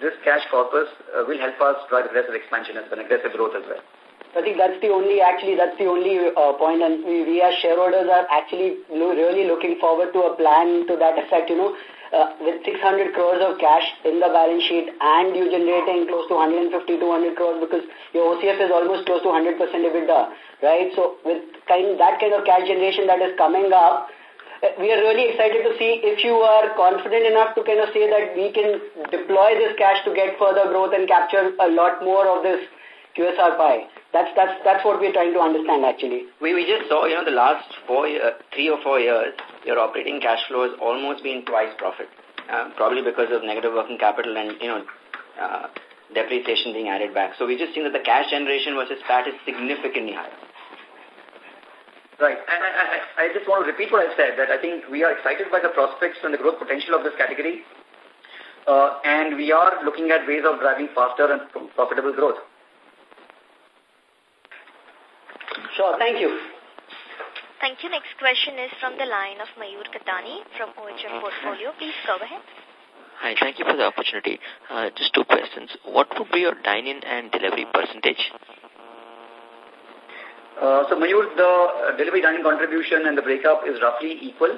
S3: this cash corpus will help us drive aggressive expansion as well, aggressive growth as well. I think that's the only,
S12: actually, that's the only uh, point and we, we as shareholders are actually really looking forward to a plan to that effect, you know, uh, with 600 crores of cash in the balance sheet and you generating close to 150 to 100 crores because your OCF is almost close to 100% EBITDA, right? So with kind that kind of cash generation that is coming up, uh, we are really excited to see if you are confident enough to kind of say that we can deploy this cash to get further growth and capture a lot more of this QSR pie. That's that's that's what we're trying to understand actually.
S9: We we just saw you know the last four year, uh, three or four years your operating cash
S3: flow has almost been twice profit, uh, probably because of negative working capital and, you know, uh, depreciation being added back. So we just seen that the cash generation versus PAT is significantly higher. Right. I, I, I just want to repeat what I said, that I think we are excited by the prospects and the growth potential of this category. Uh, and we are looking at ways of driving faster and profitable growth. Sure. Thank you.
S4: Thank you. Next question is from the line of Mayur Katani from OHM Portfolio. Please go ahead.
S9: Hi, thank you for the opportunity. Uh, just two questions. What would be your dine-in and delivery percentage?
S3: Uh, so, Mayur, the uh, delivery dining contribution and the breakup is roughly equal.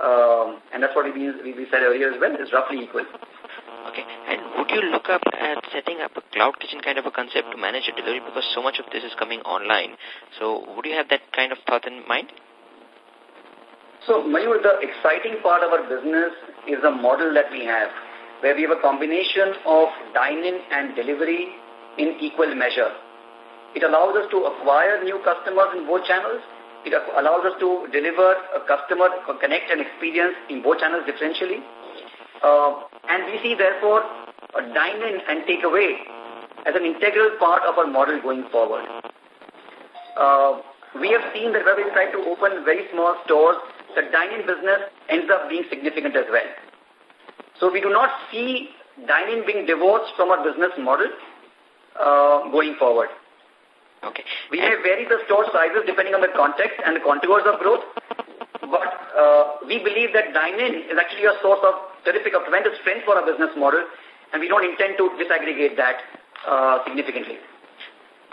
S3: Um, and that's what we, we said earlier as well, it's roughly equal.
S9: Okay. And would you look up at setting up a cloud kitchen kind of a concept to manage your delivery because so much of this is coming online. So would you have that kind of thought in mind?
S3: So, Mayur, the exciting part of our business is the model that we have, where we have a combination of dine-in and delivery in equal measure. It allows us to acquire new customers in both channels. It allows us to deliver a customer, connect and experience in both channels differentially. Uh, and we see, therefore, a dine-in and takeaway as an integral part of our model going forward. Uh, we have seen that when we try to open very small stores, the dine-in business ends up being significant as well. So we do not see dine-in being divorced from our business model uh, going forward. Okay. We may vary the store sizes depending on the context and the contours of growth, but uh, we believe that dine-in is actually a source of terrific, of tremendous strength for our business model, and we don't intend to disaggregate that uh, significantly.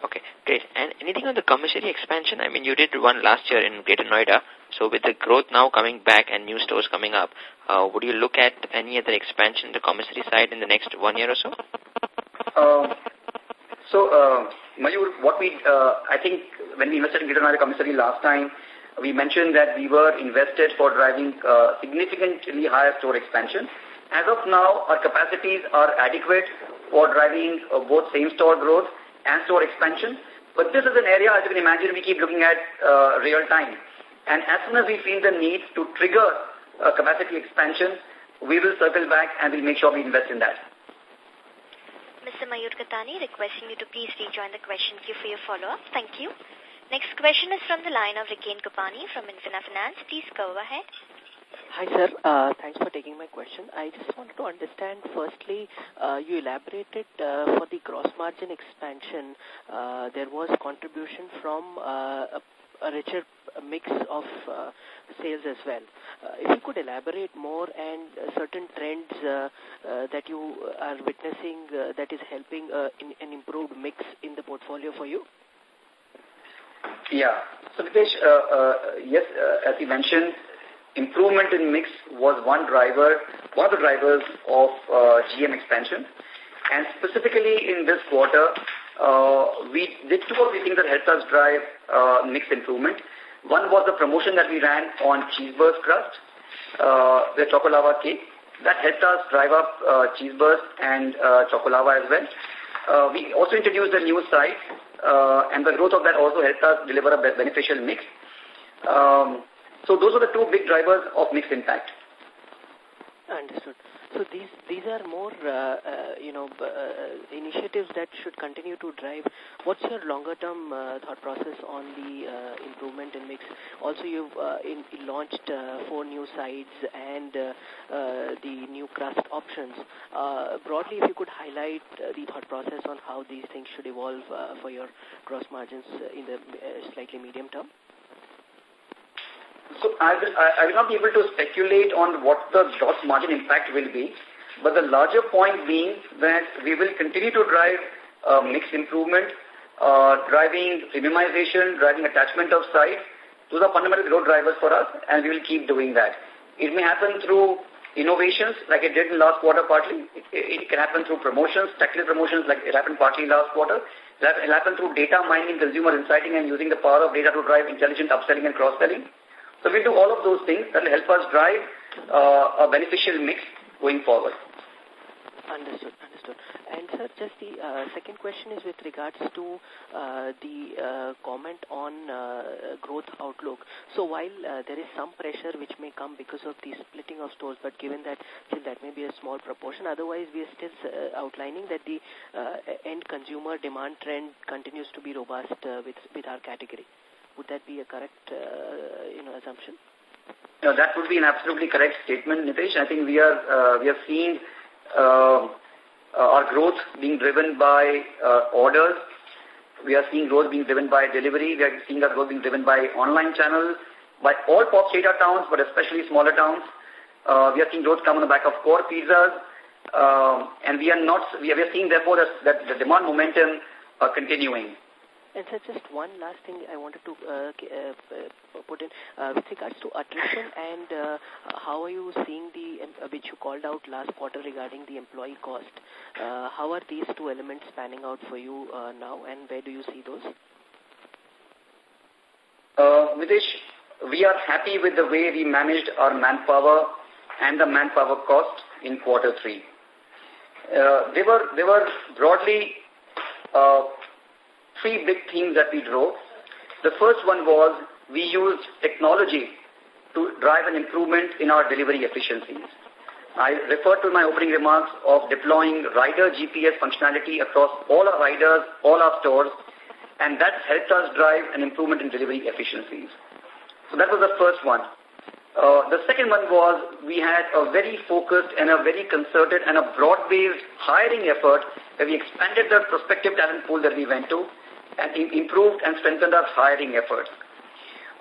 S9: Okay, great. And anything on the commissary expansion? I mean, you did one last year in Greater Noida. So with the growth now coming back and new stores coming up, uh, would you look at any other expansion the commissary side in the next one year or so?
S3: Um, so, uh, Mayur, what we, uh, I think when we invested in Greater Noida Commissary last time, we mentioned that we were invested for driving uh, significantly higher store expansion. As of now, our capacities are adequate for driving uh, both same-store growth and store expansion. But this is an area, as you can imagine, we keep looking at uh, real time. And as soon as we feel the need to trigger uh, capacity expansion, we will circle back and we'll make sure we invest in that.
S4: Mr. Mayur Katani, requesting you to please rejoin the question queue for your follow-up. Thank you. Next question is from the line of Riken Kopani from Infina Finance. Please go ahead.
S5: Hi, sir. Uh, thanks for taking my question. I just wanted to understand, firstly, uh, you elaborated uh, for the gross margin expansion, uh, there was contribution from uh, a, a richer mix of uh, sales as well. Uh, if you could elaborate more and uh, certain trends uh, uh, that you are witnessing uh, that is helping uh, in an improved mix in the portfolio for you?
S2: Yeah. So, Nitesh,
S3: uh, uh, yes, uh, as you mentioned, improvement in mix was one driver, one of the drivers of uh, GM expansion. And specifically in this quarter, uh, we did two of the things that helped us drive uh, mix improvement. One was the promotion that we ran on cheeseburst crust, uh, the chocolava cake. That helped us drive up uh, cheeseburst and uh, chocolava as well. Uh, we also introduced the new site, uh, and the growth of that also helped us deliver a beneficial mix. Um, so those are the two big drivers of mix impact.
S5: Understood. So these these are more uh, uh, you know uh, initiatives that should continue to drive. What's your longer term uh, thought process on the uh, improvement in mix? Also, you've uh, in, launched four new sides and the new crust options. broadly, if you could highlight the thought process on how these things should evolve for your gross margins in the slightly medium term.
S3: So I will, I will not be able to speculate on what the gross margin impact will be, but the larger point being that we will continue to drive uh, mix improvement, uh, driving premiumization, driving attachment of sites. Those are fundamental growth drivers for us, and we will keep doing that. It may happen through innovations, like it did in last quarter partly. It, it can happen through promotions, tactical promotions, like it happened partly last quarter. It will happen through data mining, consumer insighting, and using the power of data to drive intelligent upselling and cross-selling. So we do all of those things that will help us drive uh, a beneficial mix going forward.
S5: Understood, understood. And sir, just the uh, second question is with regards to uh, the uh, comment on uh, growth outlook. So while there is some pressure which may come because of the splitting of stores, but given that still that may be a small proportion, otherwise we are still outlining that the end consumer demand trend continues to be robust with, with our category. Would that be a correct
S3: uh, you know, assumption?
S5: No, that would be an absolutely
S3: correct statement, Nitesh. I think we are, uh, we are seeing uh, uh our growth being driven by uh, orders. We are seeing growth being driven by delivery. We are seeing our growth being driven by online channels, by all pop data towns, but especially smaller towns. Uh, we are seeing growth come on the back of core pizzas. Um, and we are not, we are, we are seeing therefore that, that the demand momentum are uh, continuing.
S5: And so just one last thing I wanted to uh, uh, uh, put in uh, with regards to attrition and uh, how are you seeing the, uh, which you called out last quarter regarding the employee cost. how are these two elements panning out for you now and where do you see those?
S3: Uh, Mitesh, we are happy with the way we managed our manpower and the manpower cost in quarter three. Uh, they were they were broadly uh, three big themes that we drove. The first one was we used technology to drive an improvement in our delivery efficiencies. I referred to my opening remarks of deploying rider GPS functionality across all our riders, all our stores, and that's helped us drive an improvement in delivery efficiencies. So that was the first one. Uh, the second one was we had a very focused and a very concerted and a broad-based hiring effort where we expanded the prospective talent pool that we went to and improved and strengthened our hiring efforts.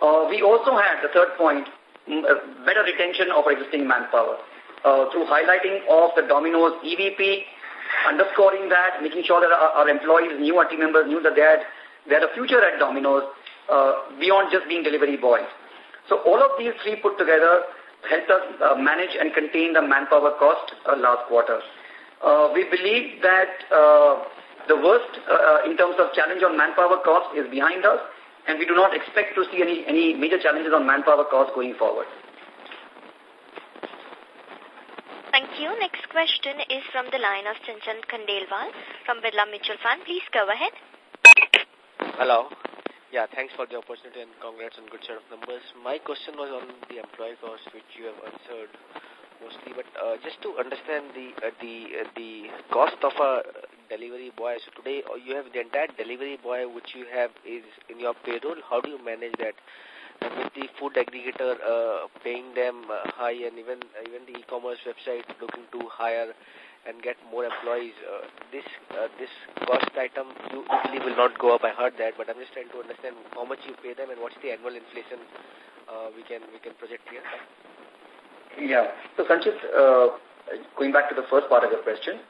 S3: Uh, we also had the third point, uh, better retention of existing manpower uh, through highlighting of the Domino's EVP, underscoring that, making sure that our, our employees new our team members knew that they had, they had a future at Domino's uh, beyond just being delivery boys. So all of these three put together helped us uh, manage and contain the manpower cost uh, last quarter. Uh, we believe that uh, the worst uh, in terms of challenge on manpower cost is behind us, and we do not expect to see any, any major challenges on manpower cost going forward.
S4: Thank you. Next question is from the line of Chanchan Khandelwal from Birla Mutual Fund. Please go ahead.
S13: Hello. Yeah,
S2: thanks for the opportunity and congrats on good set of numbers. My question was on the employee cost, which you have answered mostly, but uh, just to understand the uh, the uh, the cost of a uh, delivery boy. So today uh, you have the entire delivery boy which you have is in your payroll. How do you manage that? with the food aggregator uh, paying them uh, high and even uh, even the e-commerce website looking to hire and get more employees, uh, this uh, this cost item you usually will not go up. I heard that, but I'm just trying to understand how much you pay them and what's the annual inflation we can we can project here.
S3: Yeah. So, Sanchit, going back to the first part of your question,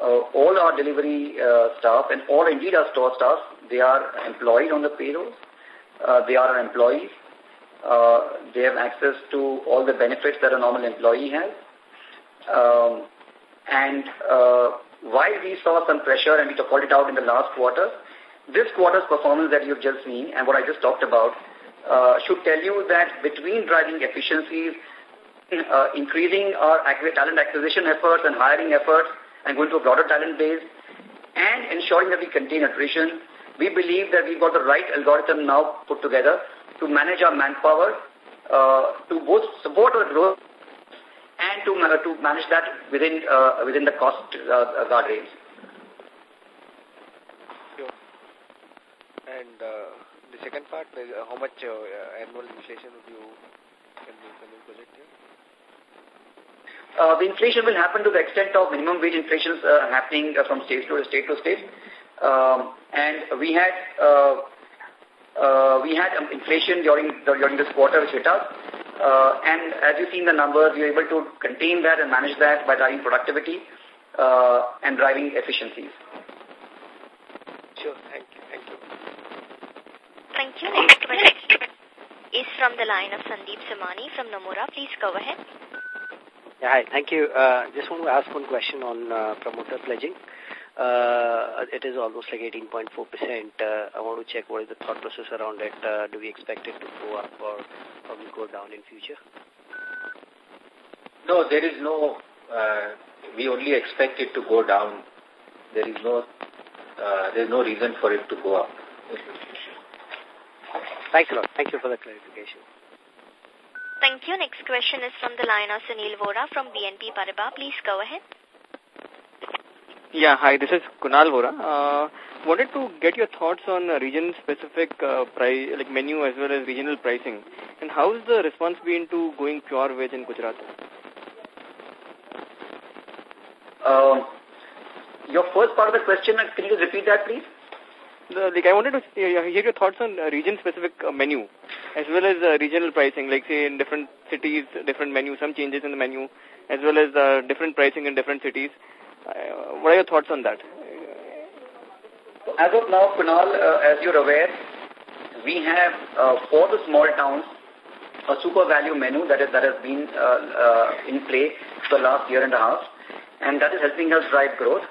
S3: uh, all our delivery uh, staff and all indeed our store staff, they are employed on the payroll. Uh, they are our employees. they have access to all the benefits that a normal employee has. Um, and while we saw some pressure and we called it out in the last quarter, this quarter's performance that you've just seen and what I just talked about uh, should tell you that between driving efficiencies, uh, increasing our talent acquisition efforts and hiring efforts, and going to a broader talent base and ensuring that we contain attrition, we believe that we've got the right algorithm now put together to manage our manpower, uh, to both support our growth and to, uh, to manage that within, uh, within the cost uh, uh guardrails.
S2: Sure. And uh, the second part, how much annual inflation would you can you project here?
S3: Uh, the inflation will happen to the extent of minimum wage inflations uh, happening uh, from state to state to state. Um, and we had uh, we had um, inflation during during this quarter which hit us. Uh, and as you see in the numbers, we are able to contain that and manage that by driving productivity and driving efficiencies.
S4: Sure. Thank you. Thank you. Thank you. Next question is from the line of Sandeep Samani from Nomura. Please go ahead.
S6: Yeah, hi. Thank you. Uh, just want to ask one question on uh, promoter pledging. Uh, it is almost like 18.4%. Uh, I want to check what is the thought process around it.
S2: Uh, do we expect it to go up or probably go down in future? No, there is no, uh, we only expect it to go down. There is no, uh, there is no reason for it to go up. Thanks a lot. Thank you for the clarification.
S4: Thank you. Next question is from the line of Sunil Vora from BNP Paribas. Please go ahead.
S14: Yeah, hi, this is Kunal Vora. Uh, wanted to get your thoughts on region-specific uh, like menu as well as regional pricing. And how is the response been to going pure veg in Gujarat? Um, your first part of the question, uh, can you repeat that, please? The, like, I wanted to uh, hear your thoughts on region-specific menu as well as regional pricing, like say in different cities, different menus, some changes in the menu, as well as different pricing in different cities. Uh, what are your thoughts on that? As of now, Kunal, uh, as you're aware,
S3: we have uh, for the small towns a super value menu that is that has been uh, uh, in play for the last year and a half, and that is helping us drive growth.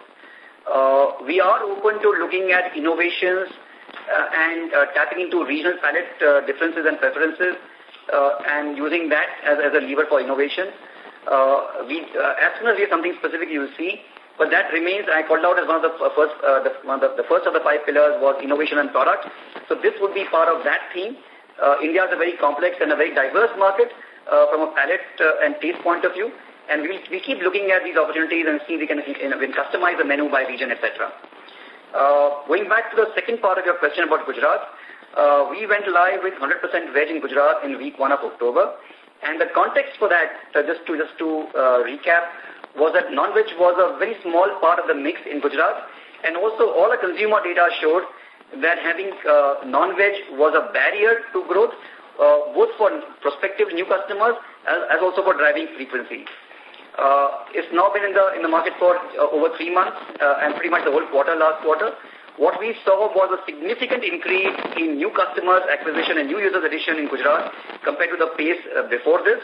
S3: Uh, we are open to looking at innovations uh, and uh, tapping into regional palate uh, differences and preferences and using that as, as a lever for innovation. we, as soon as we have something specific, you will see. But that remains, I called out as one of the first, the, one of the, the first of the five pillars was innovation and product. So this would be part of that theme. Uh, India is a very complex and a very diverse market uh, from a palate uh, and taste point of view. And we, we keep looking at these opportunities and see if we can, you know, we can customize the menu by region, etc. Uh, going back to the second part of your question about Gujarat, uh, we went live with 100% veg in Gujarat in week one of October. And the context for that, uh, just to, just to uh, recap, was that non-veg was a very small part of the mix in Gujarat. And also all the consumer data showed that having uh, non-veg was a barrier to growth, uh, both for prospective new customers as, as also for driving frequency. Uh, it's now been in the in the market for uh, over three months uh, and pretty much the whole quarter last quarter. What we saw was a significant increase in new customers acquisition and new users addition in Gujarat compared to the pace uh, before this.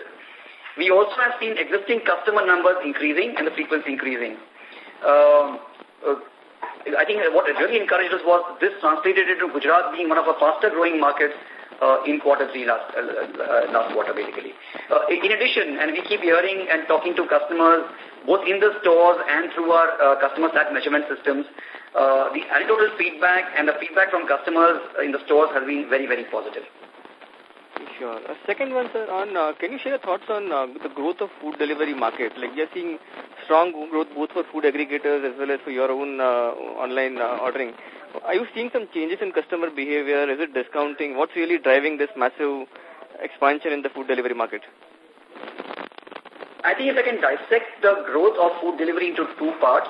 S3: We also have seen existing customer numbers increasing and the frequency increasing. Um, uh, I think what really encouraged us was this translated into Gujarat being one of our faster growing markets uh, in quarter three last, uh, uh, last quarter, basically. Uh, in addition, and we keep hearing and talking to customers, both in the stores and through our uh, customer sat measurement systems, uh, the anecdotal feedback and the feedback from customers in the stores has been very, very
S14: positive. Sure. Uh, second one, sir, on uh, can you share thoughts on uh, the growth of food delivery market? Like you are seeing strong growth both for food aggregators as well as for your own uh, online uh, ordering are you seeing some changes in customer behavior? Is it discounting? What's really driving this massive expansion in the food delivery market?
S3: I think if I can dissect the growth of food delivery into two parts,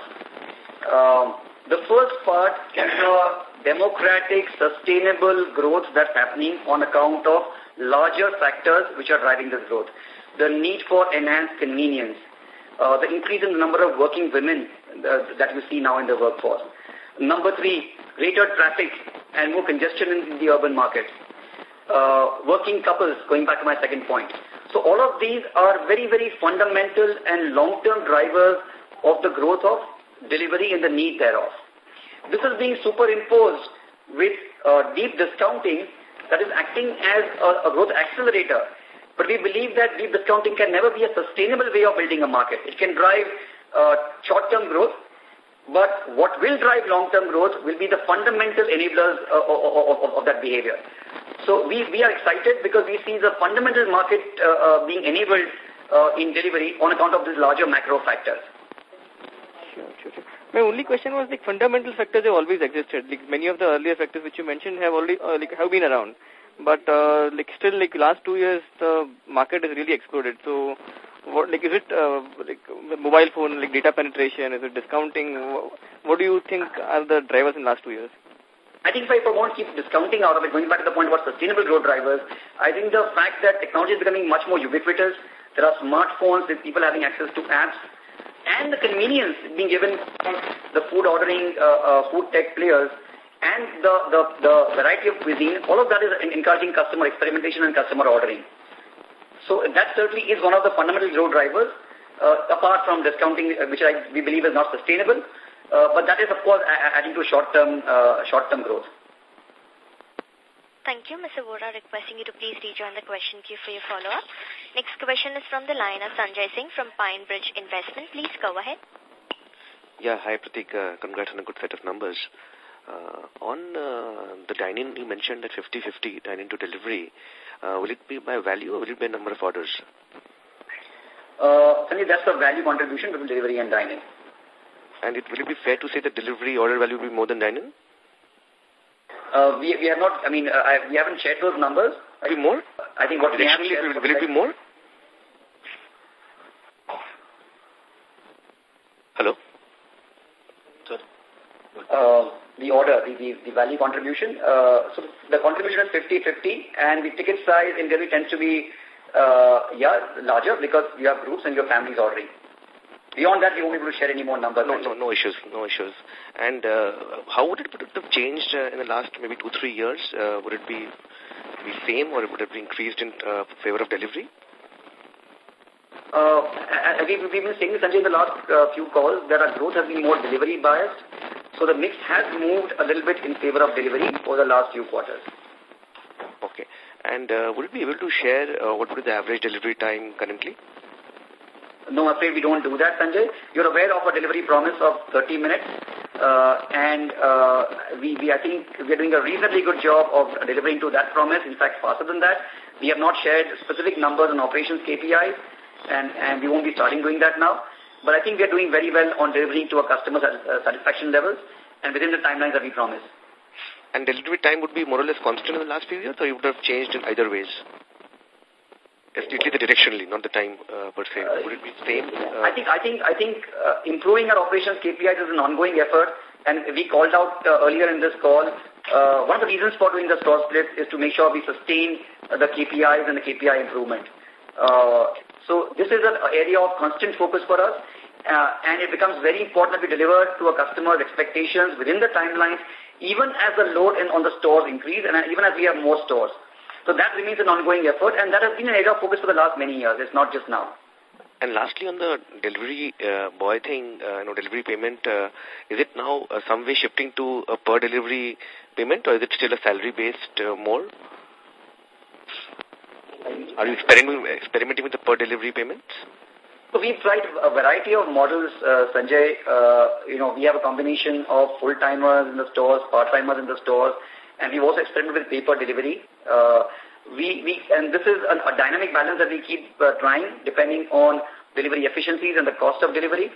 S3: um, the first part is the democratic, sustainable growth that's happening on account of larger factors which are driving this growth. The need for enhanced convenience, uh, the increase in the number of working women uh, that you see now in the workforce. Number three, greater traffic and more congestion in the urban market. Uh, working couples, going back to my second point. So all of these are very, very fundamental and long-term drivers of the growth of delivery and the need thereof. This is being superimposed with uh, deep discounting that is acting as a, a growth accelerator. But we believe that deep discounting can never be a sustainable way of building a market. It can drive uh, short-term growth, but what will drive long-term growth will be the fundamental enablers uh, of, of, of, of, that behavior. So we, we are excited because we see the fundamental market uh, uh, being enabled uh, in delivery on account of these larger macro factors.
S14: Sure, My only question was like fundamental factors have always existed. Like many of the earlier factors which you mentioned have already uh, like have been around, but uh, like still like last two years the market has really exploded. So what like is it uh, like mobile phone like data penetration is it discounting what do you think are the drivers in last two years
S3: I think if I won't keep discounting
S14: out of it, going back to the point about
S3: sustainable growth drivers, I think the fact that technology is becoming much more ubiquitous, there are smartphones, with people having access to apps, and the convenience being given from the food ordering, uh, uh, food tech players, and the, the, the variety of cuisine, all of that is encouraging customer experimentation and customer ordering. So that certainly is one of the fundamental growth drivers, uh, apart from discounting, uh, which I, we believe is not sustainable. Uh, but that is, of course, adding to short-term uh, short-term growth.
S4: Thank you, Mr. Vora. Requesting you to please rejoin the question queue for your follow-up. Next question is from the line of Sanjay Singh from Pinebridge Investment. Please go ahead.
S15: Yeah, hi, Pratik. Uh, congrats on a good set of numbers. Uh, on uh, the dining, you mentioned that 50-50 dining to delivery uh, will it be by value or will it be number of orders?
S3: Uh, Sanjay, that's the value contribution between delivery and dining.
S15: And it, will it be fair to say that delivery order value will be more than dining?
S3: Uh, we, we have not, I mean, uh, I, we haven't shared those numbers. Will be more? I think what we have Will, will it be more? Hello? Sorry. Uh, the order, the, the, the value contribution. Uh, so the contribution is 50-50 and the ticket size in Delhi tends to be uh, yeah, larger because you have groups and your families ordering. Beyond that, we won't be able to share any more numbers. No, no, no
S15: issues, no issues. And uh, how would it have changed uh, in the last maybe two, three years? would it be the same or would it be increased in favor of delivery?
S3: Uh, we've, we've been saying, Sanjay, in the last few calls that our growth has been more delivery biased so the mix has moved a little bit in favor of delivery over the last few quarters.
S15: Okay. And uh, would you be able to share uh, what would be the average delivery time currently?
S3: No, I'm afraid we don't do that, Sanjay. You're aware of a delivery promise of 30 minutes, uh, and uh, we, we, I think, we're doing a reasonably good job of delivering to that promise, in fact, faster than that. We have not shared specific numbers on operations KPIs, and, and we won't be starting doing that now. But I think we are doing very well on delivering to our customer uh, satisfaction levels and within the timelines that we promised. And delivery time would be more or less constant in the last few years or you would have changed in either ways? Especially the directionally, not the time uh, per se. Uh, would it be the same? Uh, I think, I think, I think uh, improving our operations KPIs is an ongoing effort and we called out uh, earlier in this call, uh, one of the reasons for doing the store split is to make sure we sustain uh, the KPIs and the KPI improvement. Uh, so this is an area of constant focus for us. Uh, and it becomes very important that we deliver to our customers' expectations within the timelines, even as the load in, on the stores increase and uh, even as we have more stores. So that remains an ongoing effort, and that has been an area of focus for the last many years. It's not just now.
S15: And lastly, on the delivery uh, boy thing, uh, you know, delivery payment, uh, is it now uh, some way shifting to a per delivery payment, or is it still a salary-based uh, more? Are you experimenting, with the per delivery payments?
S3: So we've tried a variety of models, uh, Sanjay. Uh, you know, we have a combination of full-timers in the stores, part-timers in the stores, and we've also experimented with per delivery. Uh, we, we, and this is a, a dynamic balance that we keep uh, trying depending on delivery efficiencies and the cost of delivery.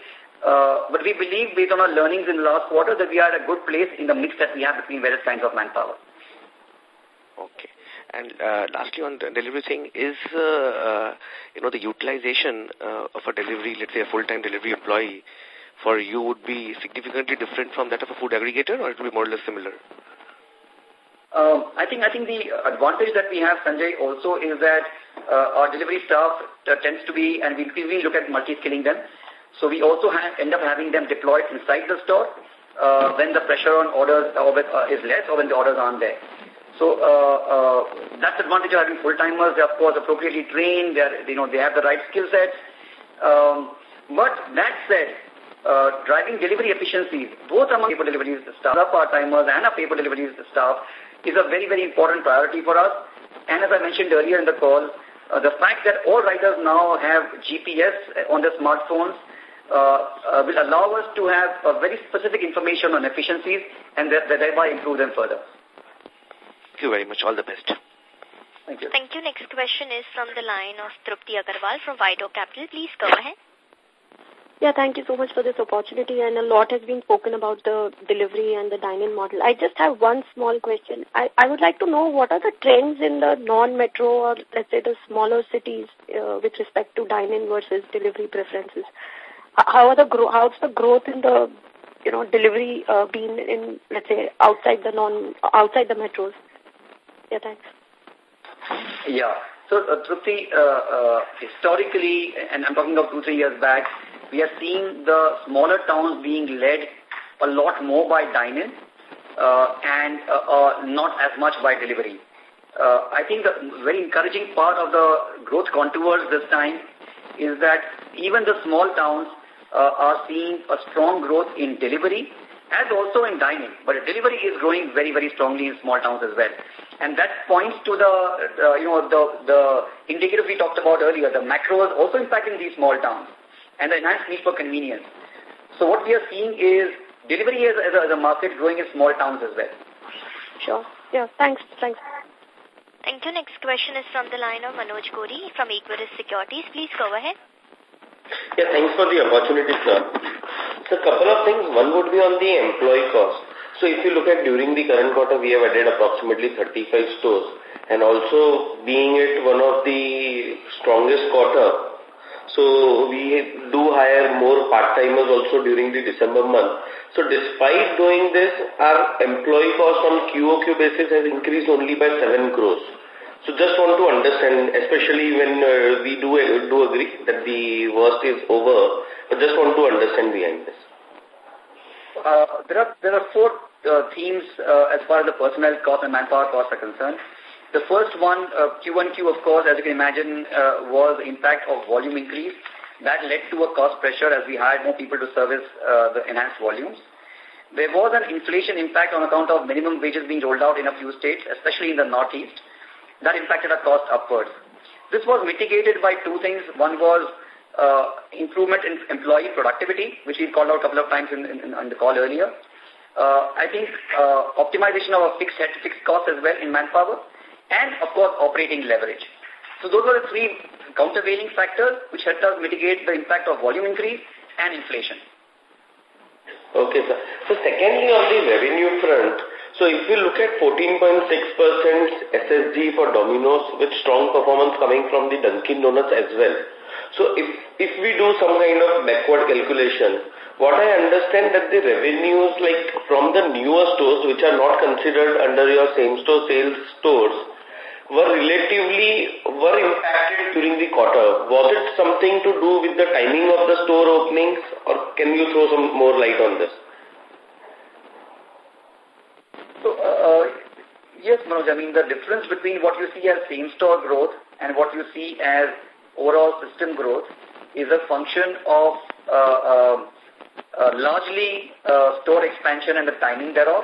S3: Uh, but we believe based on our learnings in the last quarter that we are at a good place in the mix that we have between various kinds of manpower.
S8: Okay.
S15: And uh, lastly, on the delivery thing, is uh, uh, you know the utilization uh, of a delivery, let's say a full-time delivery employee, for you would be significantly different from that of a food aggregator, or it would be more or less similar?
S3: Uh, I think I think the advantage that we have, Sanjay, also is that uh, our delivery staff uh, tends to be, and we, we look at multi-skilling them. So we also have, end up having them deployed inside the store uh, when the pressure on orders uh, is less or when the orders aren't there. So uh, uh, that's the advantage of having full-timers. They're, of course, appropriately trained. They're, you know, they have the right skill sets. Um, but that said, uh, driving delivery efficiencies, both among per deliveries staff, our part-timers and our per deliveries staff, is a very, very important priority for us. And as I mentioned earlier in the call, uh, the fact that all writers now have GPS on their smartphones uh, uh, will allow us to have very specific information on efficiencies and that, that thereby improve them further. Thank you very much. All the best.
S4: Thank you. Thank you. Next question is from the line of Trupti Agarwal from Vido Capital. Please go ahead.
S16: Yeah, thank you so much for this opportunity and a lot has been spoken about the delivery and the dine-in model. I just have one small question. I, I would like to know what are the trends in the non-metro or let's say the smaller cities uh, with respect to dine-in versus delivery preferences. How are the gro how's the growth in the you know delivery uh, been in let's say outside the non outside the metros? Yeah, thanks.
S3: Yeah. So, uh, Trupti, uh, uh, historically, and I'm talking of two, three years back, we are seeing the smaller towns being led a lot more by dine-in uh, and uh, uh, not as much by delivery. Uh, I think the very encouraging part of the growth contours this time is that even the small towns uh, are seeing a strong growth in delivery as also in dining. But delivery is growing very, very strongly in small towns as well. And that points to the, uh, you know, the, the indicator we talked about earlier, the macros also impacting these small towns and the enhanced need for convenience. So what we are seeing is delivery as, as, a, as a market growing in small towns as well.
S16: Sure. Yeah, thanks. Thanks.
S4: Thank you. Next question is from the line of Manoj Kori from Equirus Securities. Please go ahead.
S17: Yeah, thanks for the opportunity, sir. So a couple of things. One would be on the employee cost. So if you look at during the current quarter, we have added approximately 35 stores. And also being it one of the strongest quarter, so we do hire more part-timers also during the December month. So despite doing this, our employee cost on QOQ basis has increased only by 7 crores. So just want to understand, especially when uh, we do uh, do agree that the worst is over, but just want to understand behind this. Uh, there are
S3: there are four uh, themes uh, as far as the personnel cost and manpower costs are concerned. The first one, QOQ, uh, of course, as you can imagine, was impact of volume increase. That led to a cost pressure as we hired more people to service the enhanced volumes. There was an inflation impact on account of minimum wages being rolled out in a few states, especially in the Northeast. That impacted our cost upwards. This was mitigated by two things. One was uh, improvement in employee productivity, which we called out a couple of times in, in, in the call earlier. Uh, I think uh, optimization of our fixed, fixed costs as well in manpower, and of course operating leverage. So those were the three countervailing factors which helped us mitigate
S17: the impact of volume increase and inflation. Okay, sir. So secondly, on the revenue front, so if you look at 14.6% SSG for Domino's with strong performance coming from the Dunkin' Donuts as well. So if, if we do some kind of backward calculation, what I understand that the revenues like from the newer stores which are not considered under your same store sales stores were relatively were impacted during the quarter. Was it something to do with the timing of the store openings or can you throw some more light on this?
S3: So, uh, uh, yes, Manoj, I mean, the difference between what you see as same-store growth and what you see as overall system growth is a function of uh, uh, uh, largely uh, store expansion and the timing thereof.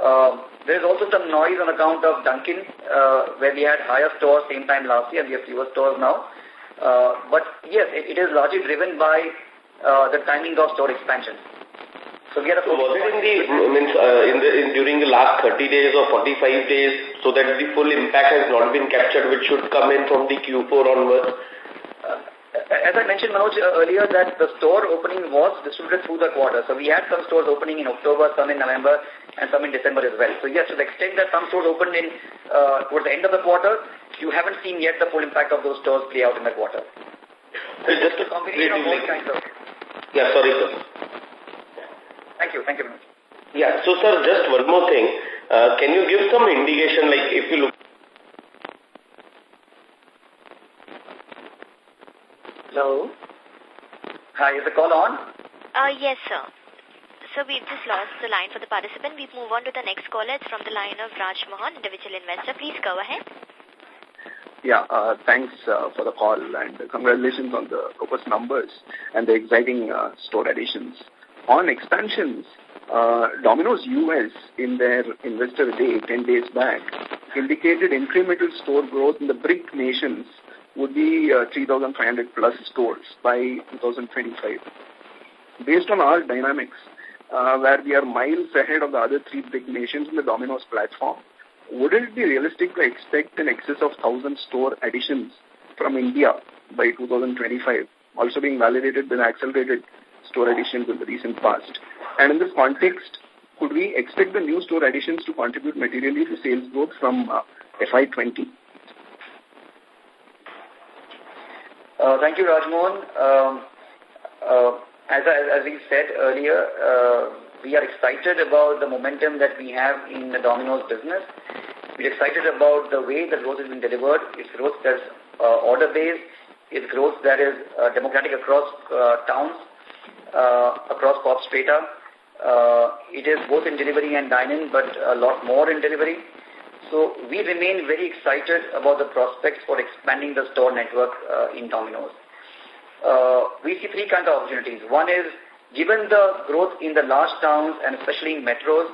S3: Uh, there is also some noise on account of Dunkin', uh, where we had higher stores same time last year, we have fewer stores now. Uh, but yes, it, it is largely driven by uh, the timing of store expansion. So so was it in the, means,
S17: uh, in the, in during the last 30 days or 45 days so that the full impact has not been captured which should come in from the Q4 onwards? as
S18: I mentioned,
S3: Manoj, uh, earlier that the store opening was distributed through the quarter. So we had some stores opening in October, some in November, and some in December as well. So yes, to the extent that some stores opened in uh, towards the end of the quarter, you haven't seen yet the full impact of those stores play out in the quarter. So just a
S17: combination of all kinds of... Yeah, sorry, sir. Thank you. Thank you very much. Yeah. So, sir, just one more thing. Uh, can you give some indication, like if you look Hello?
S4: Hi, is the call on? Uh, yes, sir. So we've just lost the line for the participant. We move on to the next caller. It's from the line of Raj Mohan, individual investor. Please go ahead.
S19: Yeah, uh, thanks uh, for the call and congratulations on the robust numbers and the exciting uh, store additions on expansions, uh, Domino's US in their investor day 10 days back indicated incremental store growth in the BRIC nations would be uh, 3,500 plus stores by 2025. Based on our dynamics, uh, where we are miles ahead of the other three big nations in the Domino's platform, would it be realistic to expect an excess of 1,000 store additions from India by 2025, also being validated with accelerated store additions in the recent past? And in this context, could we expect the new store additions to contribute materially to sales growth from uh, fi FY20?
S3: Uh, thank you, Rajmohan. Um, uh, as, as we said earlier, uh, we are excited about the momentum that we have in the Domino's business. We're excited about the way the growth has been delivered. It's growth that's uh, order-based. It's growth that is democratic across towns uh, across POPs data. Uh, it is both in delivery and dine-in, but a lot more in delivery. So we remain very excited about the prospects for expanding the store network uh, in Domino's. we see three kinds of opportunities. One is, given the growth in the large towns and especially in metros,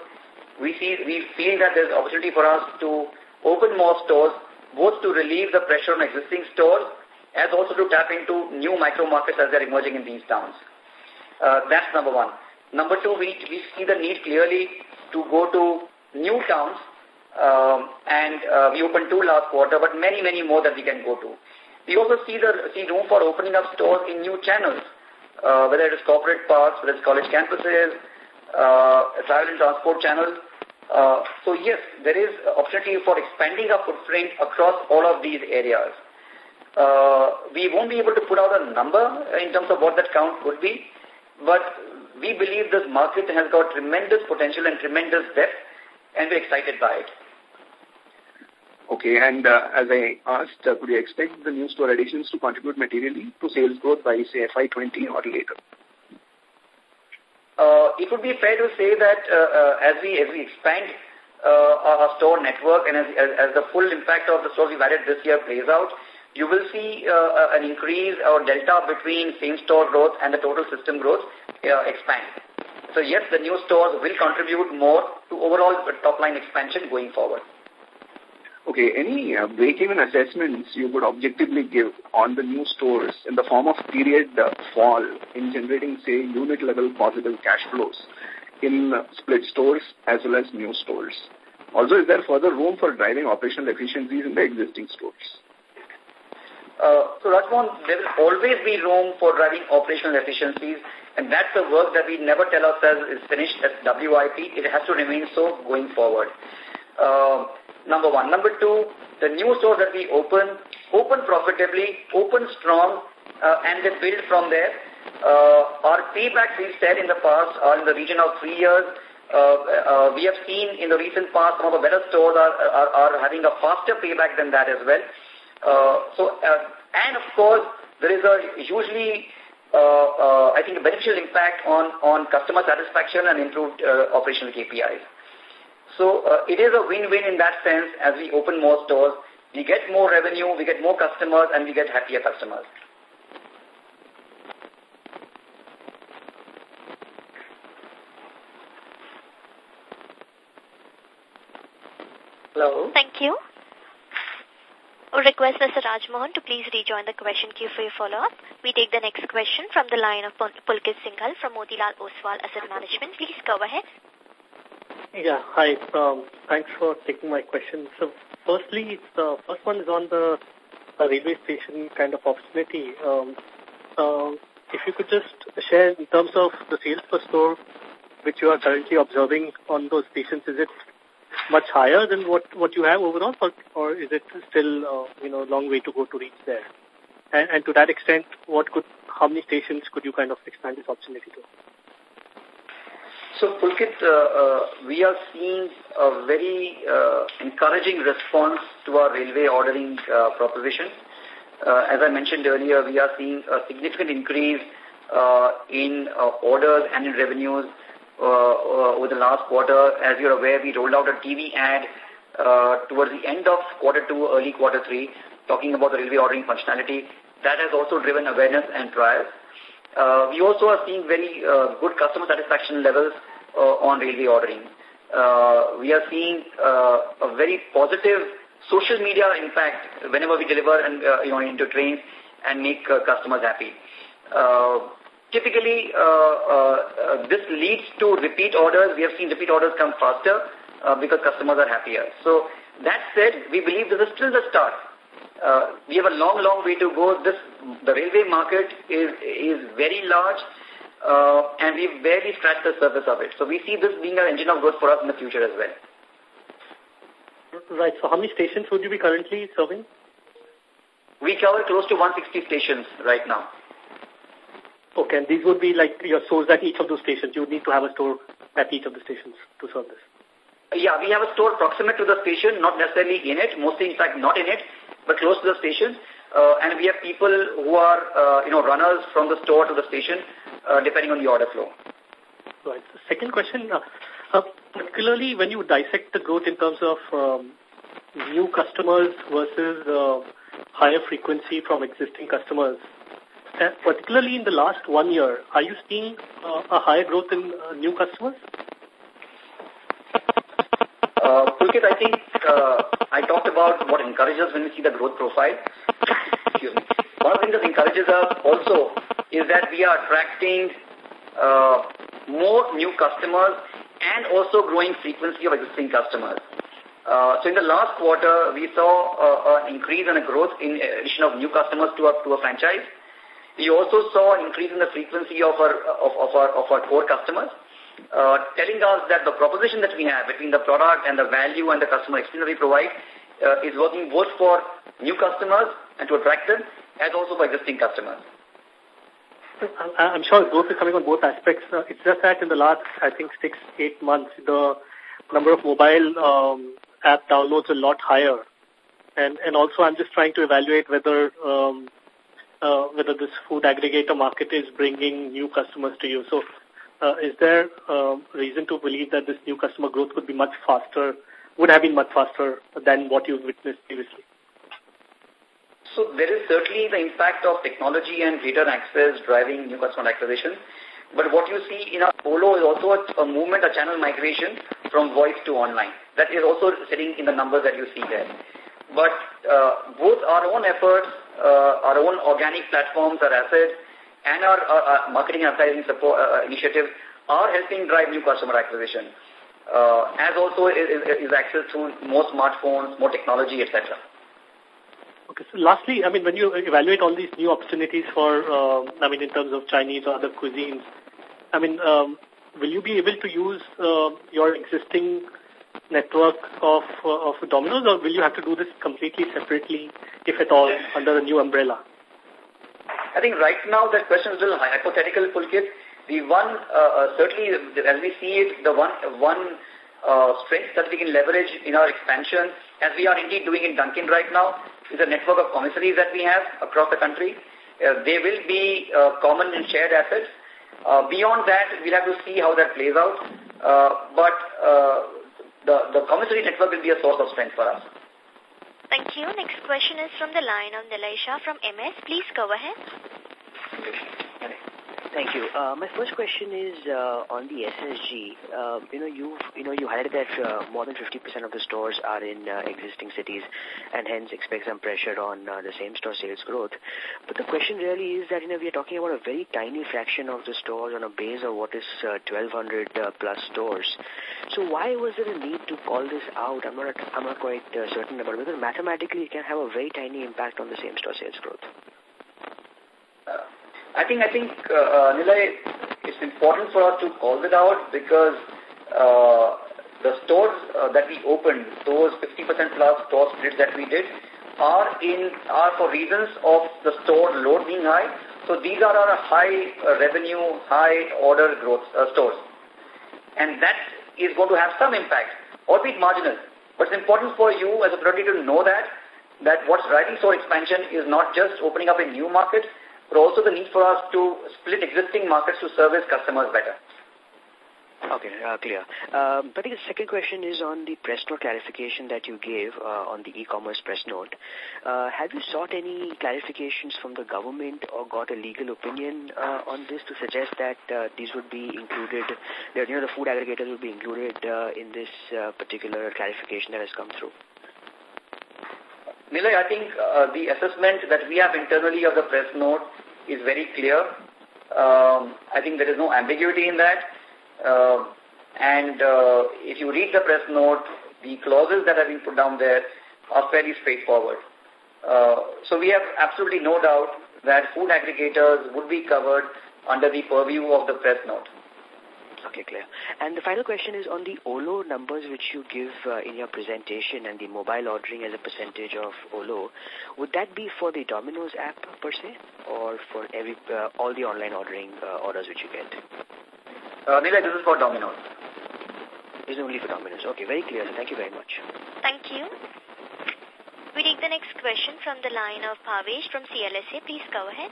S3: we, see, we feel that there's opportunity for us to open more stores, both to relieve the pressure on existing stores as also to tap into new micro markets as they're emerging in these towns. Uh, that's number one. Number two, we, we see the need clearly to go to new towns um, and uh, we opened two last quarter, but many, many more that we can go to. We also see the see room for opening up stores in new channels, uh, whether it is corporate parks, whether it's college campuses, uh, travel and transport channels. so yes, there is opportunity for expanding our footprint across all of these areas. we won't be able to put out a number in terms of what that count would be, but we believe this market has got tremendous potential and tremendous depth, and we're excited by it.
S19: Okay, and uh, as I asked, uh, could you expect the new store additions to contribute materially to sales growth by, say, FY20 or later?
S3: Uh, it would be fair to say that uh, as we as we expand our store network and as, as, as the full impact of the stores we've added this year plays out, you will see an increase or delta between same store growth and the total system growth uh, expand. So yes, the new stores will contribute more to overall top line expansion going forward.
S19: Okay, any uh, break-even assessments you would objectively give on the new stores in the form of period uh, fall in generating, say, unit-level positive cash flows in split stores as well as new stores? Also, is there further room for driving operational efficiencies in the existing stores?
S3: Uh, so, Rajmohan, there will always be room for driving operational efficiencies and that's the work that we never tell ourselves is finished at WIP. It has to remain so going forward. Uh, number one. Number two, the new stores that we open, open profitably, open strong, uh, and they build from there. Uh, our paybacks, we've said in the past, are in the region of three years. Uh, uh, we have seen in the recent past some of the better stores are, are, are having a faster payback than that as well. Uh, so, uh, and of course, there is a usually uh, uh, I think, a beneficial impact on, on customer satisfaction and improved uh, operational KPIs. So it is a win-win in that sense as we open more stores. We get more revenue, we get more customers, and we get happier customers.
S4: Hello. Thank you we request Mr. Rajmohan to please rejoin the question queue for your follow-up. We take the next question from the line of Pulkit Singhal from Motilal Oswal Asset Management. Please go ahead.
S18: Yeah, hi. Um, thanks for taking my question. So, firstly, the first one is on the uh, railway station kind of opportunity. Um, uh, if you could just share in terms of the sales per store which you are currently observing on those stations, is it much higher than what, what you have overall, or, or is it still, uh, you know, a long way to go to reach there? And, and to that extent, what could, how many stations could you kind of expand this opportunity to? So, Pulkit, uh, uh,
S3: we are seeing a very uh, encouraging response to our railway ordering uh, proposition. Uh, as I mentioned earlier, we are seeing a significant increase uh, in uh, orders and in revenues uh, uh, over the last quarter. As you're aware, we rolled out a TV ad uh, towards the end of quarter two, early quarter three, talking about the railway ordering functionality. That has also driven awareness and trials. we also are seeing very good customer satisfaction levels on railway ordering. we are seeing a very positive social media impact whenever we deliver and, you know, into trains and make customers happy typically uh, uh, uh, this leads to repeat orders. We have seen repeat orders come faster because customers are happier. So that said, we believe this is still the start. Uh, we have a long, long way to go. This, the railway market is, is very large, uh, and we've barely scratched the surface of it. So we see this being an engine of growth for us in the future as well.
S18: Right. So how many stations would you be currently serving? We cover close to 160 stations right now. Okay, and these would be like your stores at each of those stations. You would need to have a store at each of the stations to serve this.
S3: Yeah, we have a store proximate to the station, not necessarily in it, mostly in fact not in it, but close to the station. Uh, and we have people who are, uh, you know, runners from the
S18: store to the station, uh, depending on the order flow. Right. Second question, uh, uh, particularly when you dissect the growth in terms of um, new customers versus uh, higher frequency from existing customers, uh, particularly in the last one year, are you seeing uh, a higher growth in uh, new customers? Uh, Pulkit, I think uh, I talked about what encourages
S3: when we see the growth profile. One thing that encourages us also is that we are attracting uh, more new customers and also growing frequency of existing customers. Uh, so in the last quarter, we saw uh, an increase and in a growth in addition of new customers to our, to our franchise. We also saw an increase in the frequency of our, of, of our, of our core customers, uh, telling us that the proposition that we have between the product and the value and the customer experience that we provide uh, is working both for new customers and to attract them, as also for existing customers.
S18: I'm sure growth is coming on both aspects. Uh, it's just that in the last, I think, six, eight months, the number of mobile um, app downloads a lot higher. And, and also I'm just trying to evaluate whether um, uh, whether this food aggregator market is bringing new customers to you. So uh, is there uh, reason to believe that this new customer growth could be much faster, would have been much faster than what you've witnessed previously?
S3: So there is certainly the impact of technology and greater access driving new customer acquisition. But what you see in our OLO is also a, a movement, a channel migration from voice to online. That is also sitting in the numbers that you see there. But uh, both our own efforts uh, our own organic platforms, our assets, and our, our, uh, our uh, marketing and advertising support uh, uh, initiatives are helping drive new customer acquisition.
S18: Uh, as also is, is access to more smartphones, more technology, etc. Okay, so lastly, I mean, when you evaluate all these new opportunities for, uh, I mean, in terms of Chinese or other cuisines, I mean, um, will you be able to use uh, your existing network of, uh, of Domino's or will you have to do this completely separately, if at all, under a new umbrella? I think right now that question is a
S3: little hypothetical, Pulkit. The one, uh, uh, certainly, as we see it, the one, one uh, strength that we can leverage in our expansion, as we are indeed doing in Dunkin' right now, is a network of commissaries that we have across the country. Uh, they will be uh, common and shared assets. Uh, beyond that, we'll have to see how that plays out. Uh, but uh, the, the commissary network will be a source of strength for us.
S4: Thank you. Next question is from the line of Nillai Shah from MS. Please go
S3: ahead.
S20: Thank you. Uh, my first question is uh, on the SSG. Uh, you know, you you know you highlighted that uh, more than 50% of the stores are in uh, existing cities, and hence expect some pressure on uh, the same-store sales growth. But the question really is that you know we are talking about a very tiny fraction of the stores on a base of what is 1,200 plus stores. So why was there a need to call this out? I'm not I'm not quite certain about whether mathematically it can have a very tiny impact on the same-store sales growth.
S3: I think, I think, uh, uh, Nilay, it's important for us to call it out because uh, the stores uh, that we opened, those 50% plus store splits that we did, are in are for reasons of the store load being high. So these are our high uh, revenue, high order growth uh, stores. And that is going to have some impact, albeit marginal. But it's important for you as a priority to know that, that what's driving store expansion is not just opening up in new markets, but also the need for us to split existing markets to service customers better.
S20: Okay, uh, clear. Um, but the second question is on the press note clarification that you gave uh, on the e-commerce press note. Uh, have you sought any clarifications from the government or got a legal opinion uh, on this to suggest that uh, these would be included, that, you know, the food aggregators would be included uh, in this uh, particular clarification that has come through?
S14: Nilay,
S3: I think uh, the assessment that we have internally of the press note is very clear. Um, I think there is no ambiguity in that. Uh, and uh, if you read the press note, the clauses that have been put down there are fairly straightforward. Uh, so we have absolutely no doubt that food aggregators would be covered under the purview of the press note. Okay, clear.
S20: And the final question is on the OLO numbers which you give uh, in your presentation and the mobile ordering as a percentage of OLO. Would that be for the Domino's app per se or for every uh, all the online ordering uh, orders which you get?
S3: Nila, this is for Domino's.
S20: This is only for Domino's. Okay, very clear. thank you very much.
S4: Thank you. We take the next question from the line of Bhavesh from CLSA. Please go ahead.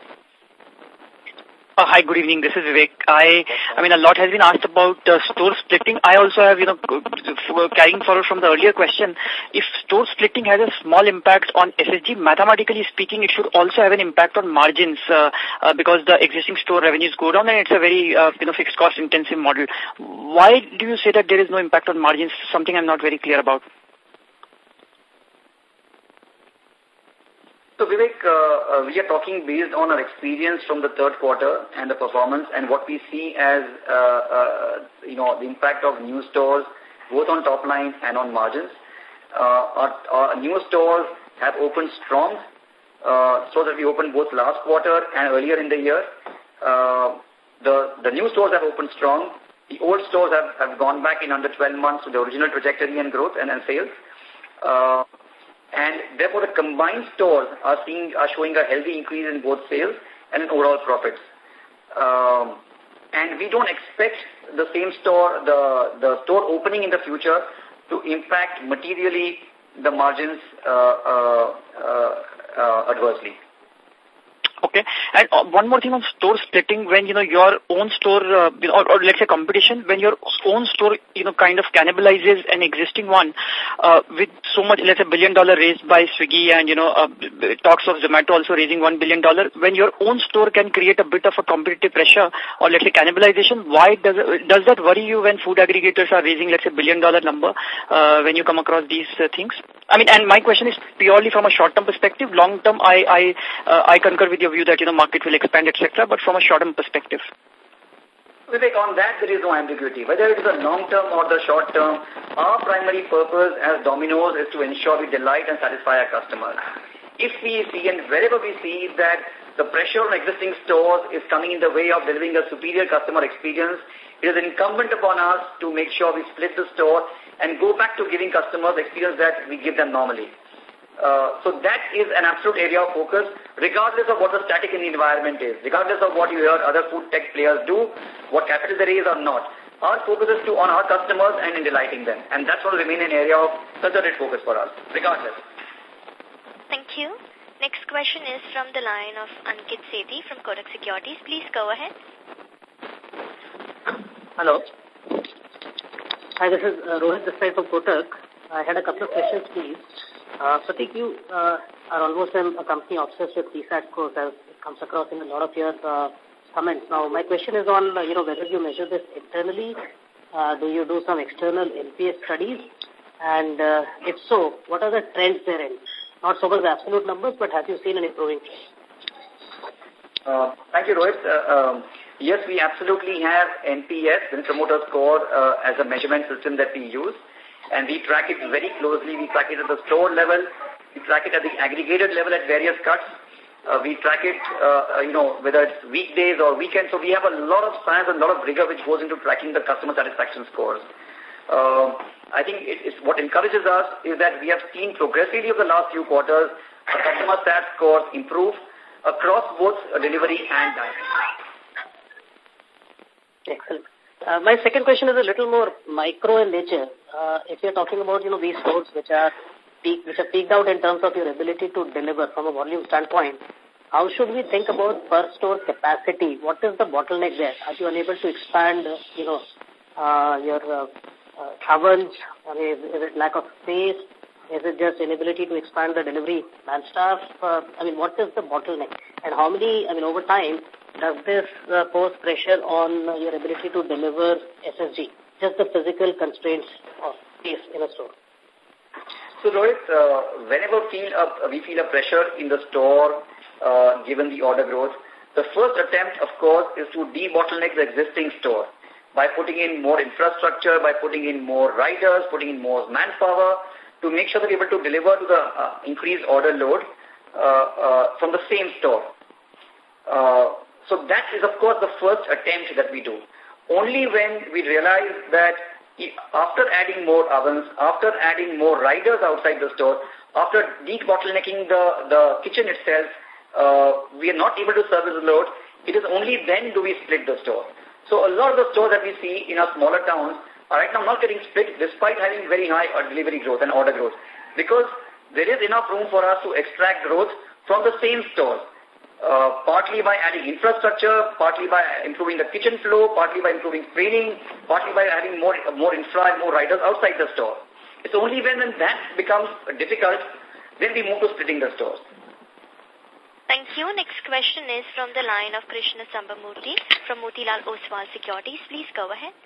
S3: Uh, hi, good evening. This is Vivek I, I mean, a lot has been asked about uh, store splitting. I also have, you know, carrying forward from the earlier question, if store splitting has a small impact on SSG, mathematically speaking, it should also have an impact on margins uh, uh, because the existing store revenues go down and it's a very, uh, you know, fixed cost intensive model. Why do you say that there is no impact on margins? Something I'm not very clear about. So Vivek, uh, uh, we are talking based on our experience from the third quarter and the performance and what we see as, uh, uh, you know, the impact of new stores both on top line and on margins. Uh, our, our new stores have opened strong, uh, stores that we opened both last quarter and earlier in the year. Uh, the, the new stores have opened strong. The old stores have, have gone back in under 12 months to the original trajectory and growth and, and sales. Uh, and therefore the combined stores are seeing are showing a healthy increase in both sales and overall profits. Um, and we don't expect the same store, the, the store opening in the future to impact materially the margins uh, uh, uh, uh adversely. Okay. And uh, one more thing on store splitting, when, you know, your own store, uh, or, or, let's say competition, when your own store, you know, kind of cannibalizes an existing one uh, with so much, let's say, billion dollar raised by Swiggy and, you know, uh, talks of Zomato also raising one billion dollar, when your own store can create a bit of a competitive pressure or, let's say, cannibalization, why does, does that worry you when food aggregators are raising, let's say, billion dollar number uh, when you come across these uh, things? I mean, and my question is purely from a short-term perspective. Long-term, I I, uh, I concur with your view that you know market will expand, etc. But from a short-term perspective. Vivek, on that there is no ambiguity. Whether it is a long term or the short term, our primary purpose as Domino's is to ensure we delight and satisfy our customers. If we see and wherever we see that the pressure on existing stores is coming in the way of delivering a superior customer experience, it is incumbent upon us to make sure we split the store and go back to giving customers experience that we give them normally. Uh, so that is an absolute area of focus, regardless of what the static in the environment is, regardless of what you hear other food tech players do, what capital there is or not. Our focus is to on our customers and in delighting them. And that's what will remain an area of concerted focus for us, regardless.
S4: Thank you. Next question is from the line of Ankit Sethi from Kotak Securities. Please go ahead.
S16: Hello. Hi, this is uh, Rohit, Rohit Desai from Kotak. I had a couple of questions, please. Uh, Pratik, you uh, are almost in a company obsessed with CSAT scores as it comes across in a lot of your uh, comments. Now, my question is on uh, you know whether you measure this internally. Uh, do you do some external NPS studies? And uh, if so, what are the trends therein? Not so much the
S3: absolute numbers, but have you seen an improving trend? thank you, Rohit. Uh, um, Yes, we absolutely have NPS, Net Promoter Score, uh, as a measurement system that we use. And we track it very closely. We track it at the store level. We track it at the aggregated level at various cuts. Uh, we track it, uh, uh you know, whether it's weekdays or weekends. So we have a lot of science and a lot of rigor which goes into tracking the customer satisfaction scores. Uh, I think it is what encourages us is that we have seen progressively over the last few quarters our customer sat scores improve across both delivery and dining.
S16: Excellent. Uh, my second question is a little more micro in nature. Uh, if you're talking about, you know, these stores which are peak, which are peaked out in terms of your ability to deliver from a volume standpoint, how should we think about per store capacity? What is the bottleneck there? Are you unable to expand, you know, uh, your uh, uh, ovens? I mean, is, is it lack of space? Is it just inability to expand the delivery man staff? Uh, I mean, what is the bottleneck? And how many, I mean, over time, does this uh, pose pressure on your ability to deliver SSG? Just the physical constraints
S3: of space in a store. So, Rohit, uh, whenever feel a, we feel a pressure in the store, uh, given the order growth, the first attempt, of course, is to de-bottleneck the existing store by putting in more infrastructure, by putting in more riders, putting in more manpower, to make sure that we're able to deliver to the increased order load uh, uh, from the same store. Uh, so that is, of course, the first attempt that we do. Only when we realize that after adding more ovens, after adding more riders outside the store, after de-bottlenecking the, the kitchen itself, uh, we are not able to service the load. It is only then do we split the store. So a lot of the stores that we see in our smaller towns are right now not getting split despite having very high uh, delivery growth and order growth because there is enough room for us to extract growth from the same stores. Uh, partly by adding infrastructure, partly by improving the kitchen flow, partly by improving training, partly by adding more, more infra and more riders outside the store. It's only when, when that becomes difficult, then we move to splitting the
S13: stores.
S4: Thank you. Next question is from the line of Krishna Sambamoorthy from Motilal Oswal Securities. Please go ahead.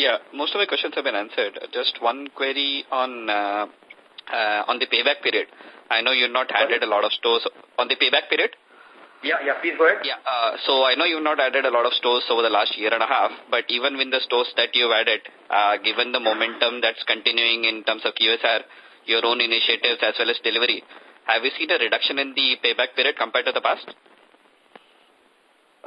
S13: Yeah, most of my questions have been answered. Just one query on uh, uh, on the payback period. I know you're not added a lot of stores on the payback period. Yeah, yeah, please go ahead. Yeah, uh, so I know you've not added a lot of stores over the last year and a half, but even with the stores that you've added, uh, given the momentum that's continuing in terms of QSR, your own initiatives as well as delivery, have you seen a reduction in the payback period compared to the past?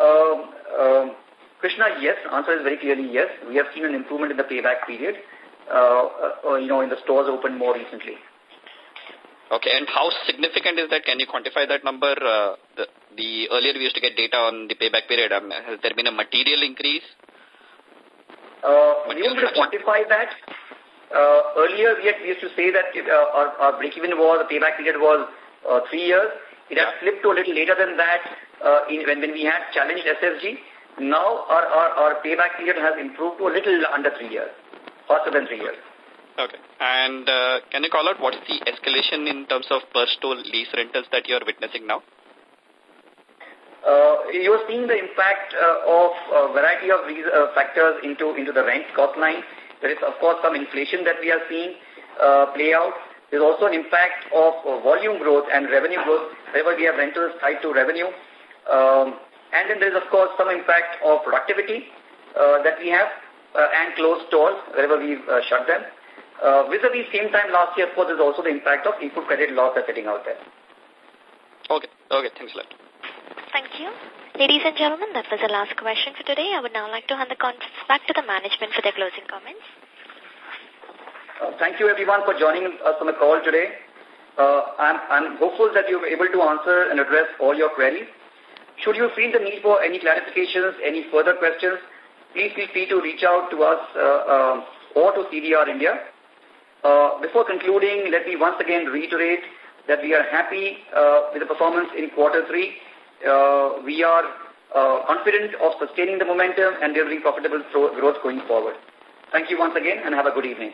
S3: Um, um, Krishna, yes. Answer is very clearly yes. We have seen an improvement in the payback period, uh, uh you know, in the stores opened more recently.
S13: Okay, and how significant is that? Can you quantify that number? Uh, the, the earlier we used to get data on the payback period. Um, has there been a material increase?
S3: Uh, material we to quantify that. Uh, earlier, we, had, we used to say that uh, our, our break-even was, the payback period was uh, three years. It yeah. has slipped to a little later than that uh, in, when, when we had challenged SSG. Now, our, our, our payback period has improved to a little under three years, faster than three years.
S13: Okay. And uh, can you call out what's the escalation in terms of per store lease rentals that you're witnessing now?
S3: Uh, you're seeing the impact uh, of a variety of these uh, factors into, into the rent cost line. There is, of course, some inflation that we are seeing uh, play out. There's also an impact of volume growth and revenue growth, wherever we have rentals tied to revenue. Um, and then there's, of course, some impact of productivity uh, that we have uh, and closed stores, wherever we've uh, shut them. Uh, vis-a-vis same time last year, of course, there's also the impact of input credit loss that's sitting out there.
S4: Okay. Okay. Thanks a lot. Thank you. Ladies and gentlemen, that was the last question for today. I would now like to hand the conference back to the management for their closing comments.
S3: Uh, thank you, everyone, for joining us on the call today. Uh, I'm, I'm hopeful that you were able to answer and address all your queries. Should you feel the need for any clarifications, any further questions, please feel free to reach out to us uh, uh or to CDR India. Uh, before concluding, let me once again reiterate that we are happy uh, with the performance in quarter three. Uh, we are uh, confident of sustaining the momentum and delivering profitable growth going forward. Thank you once again and have a good evening.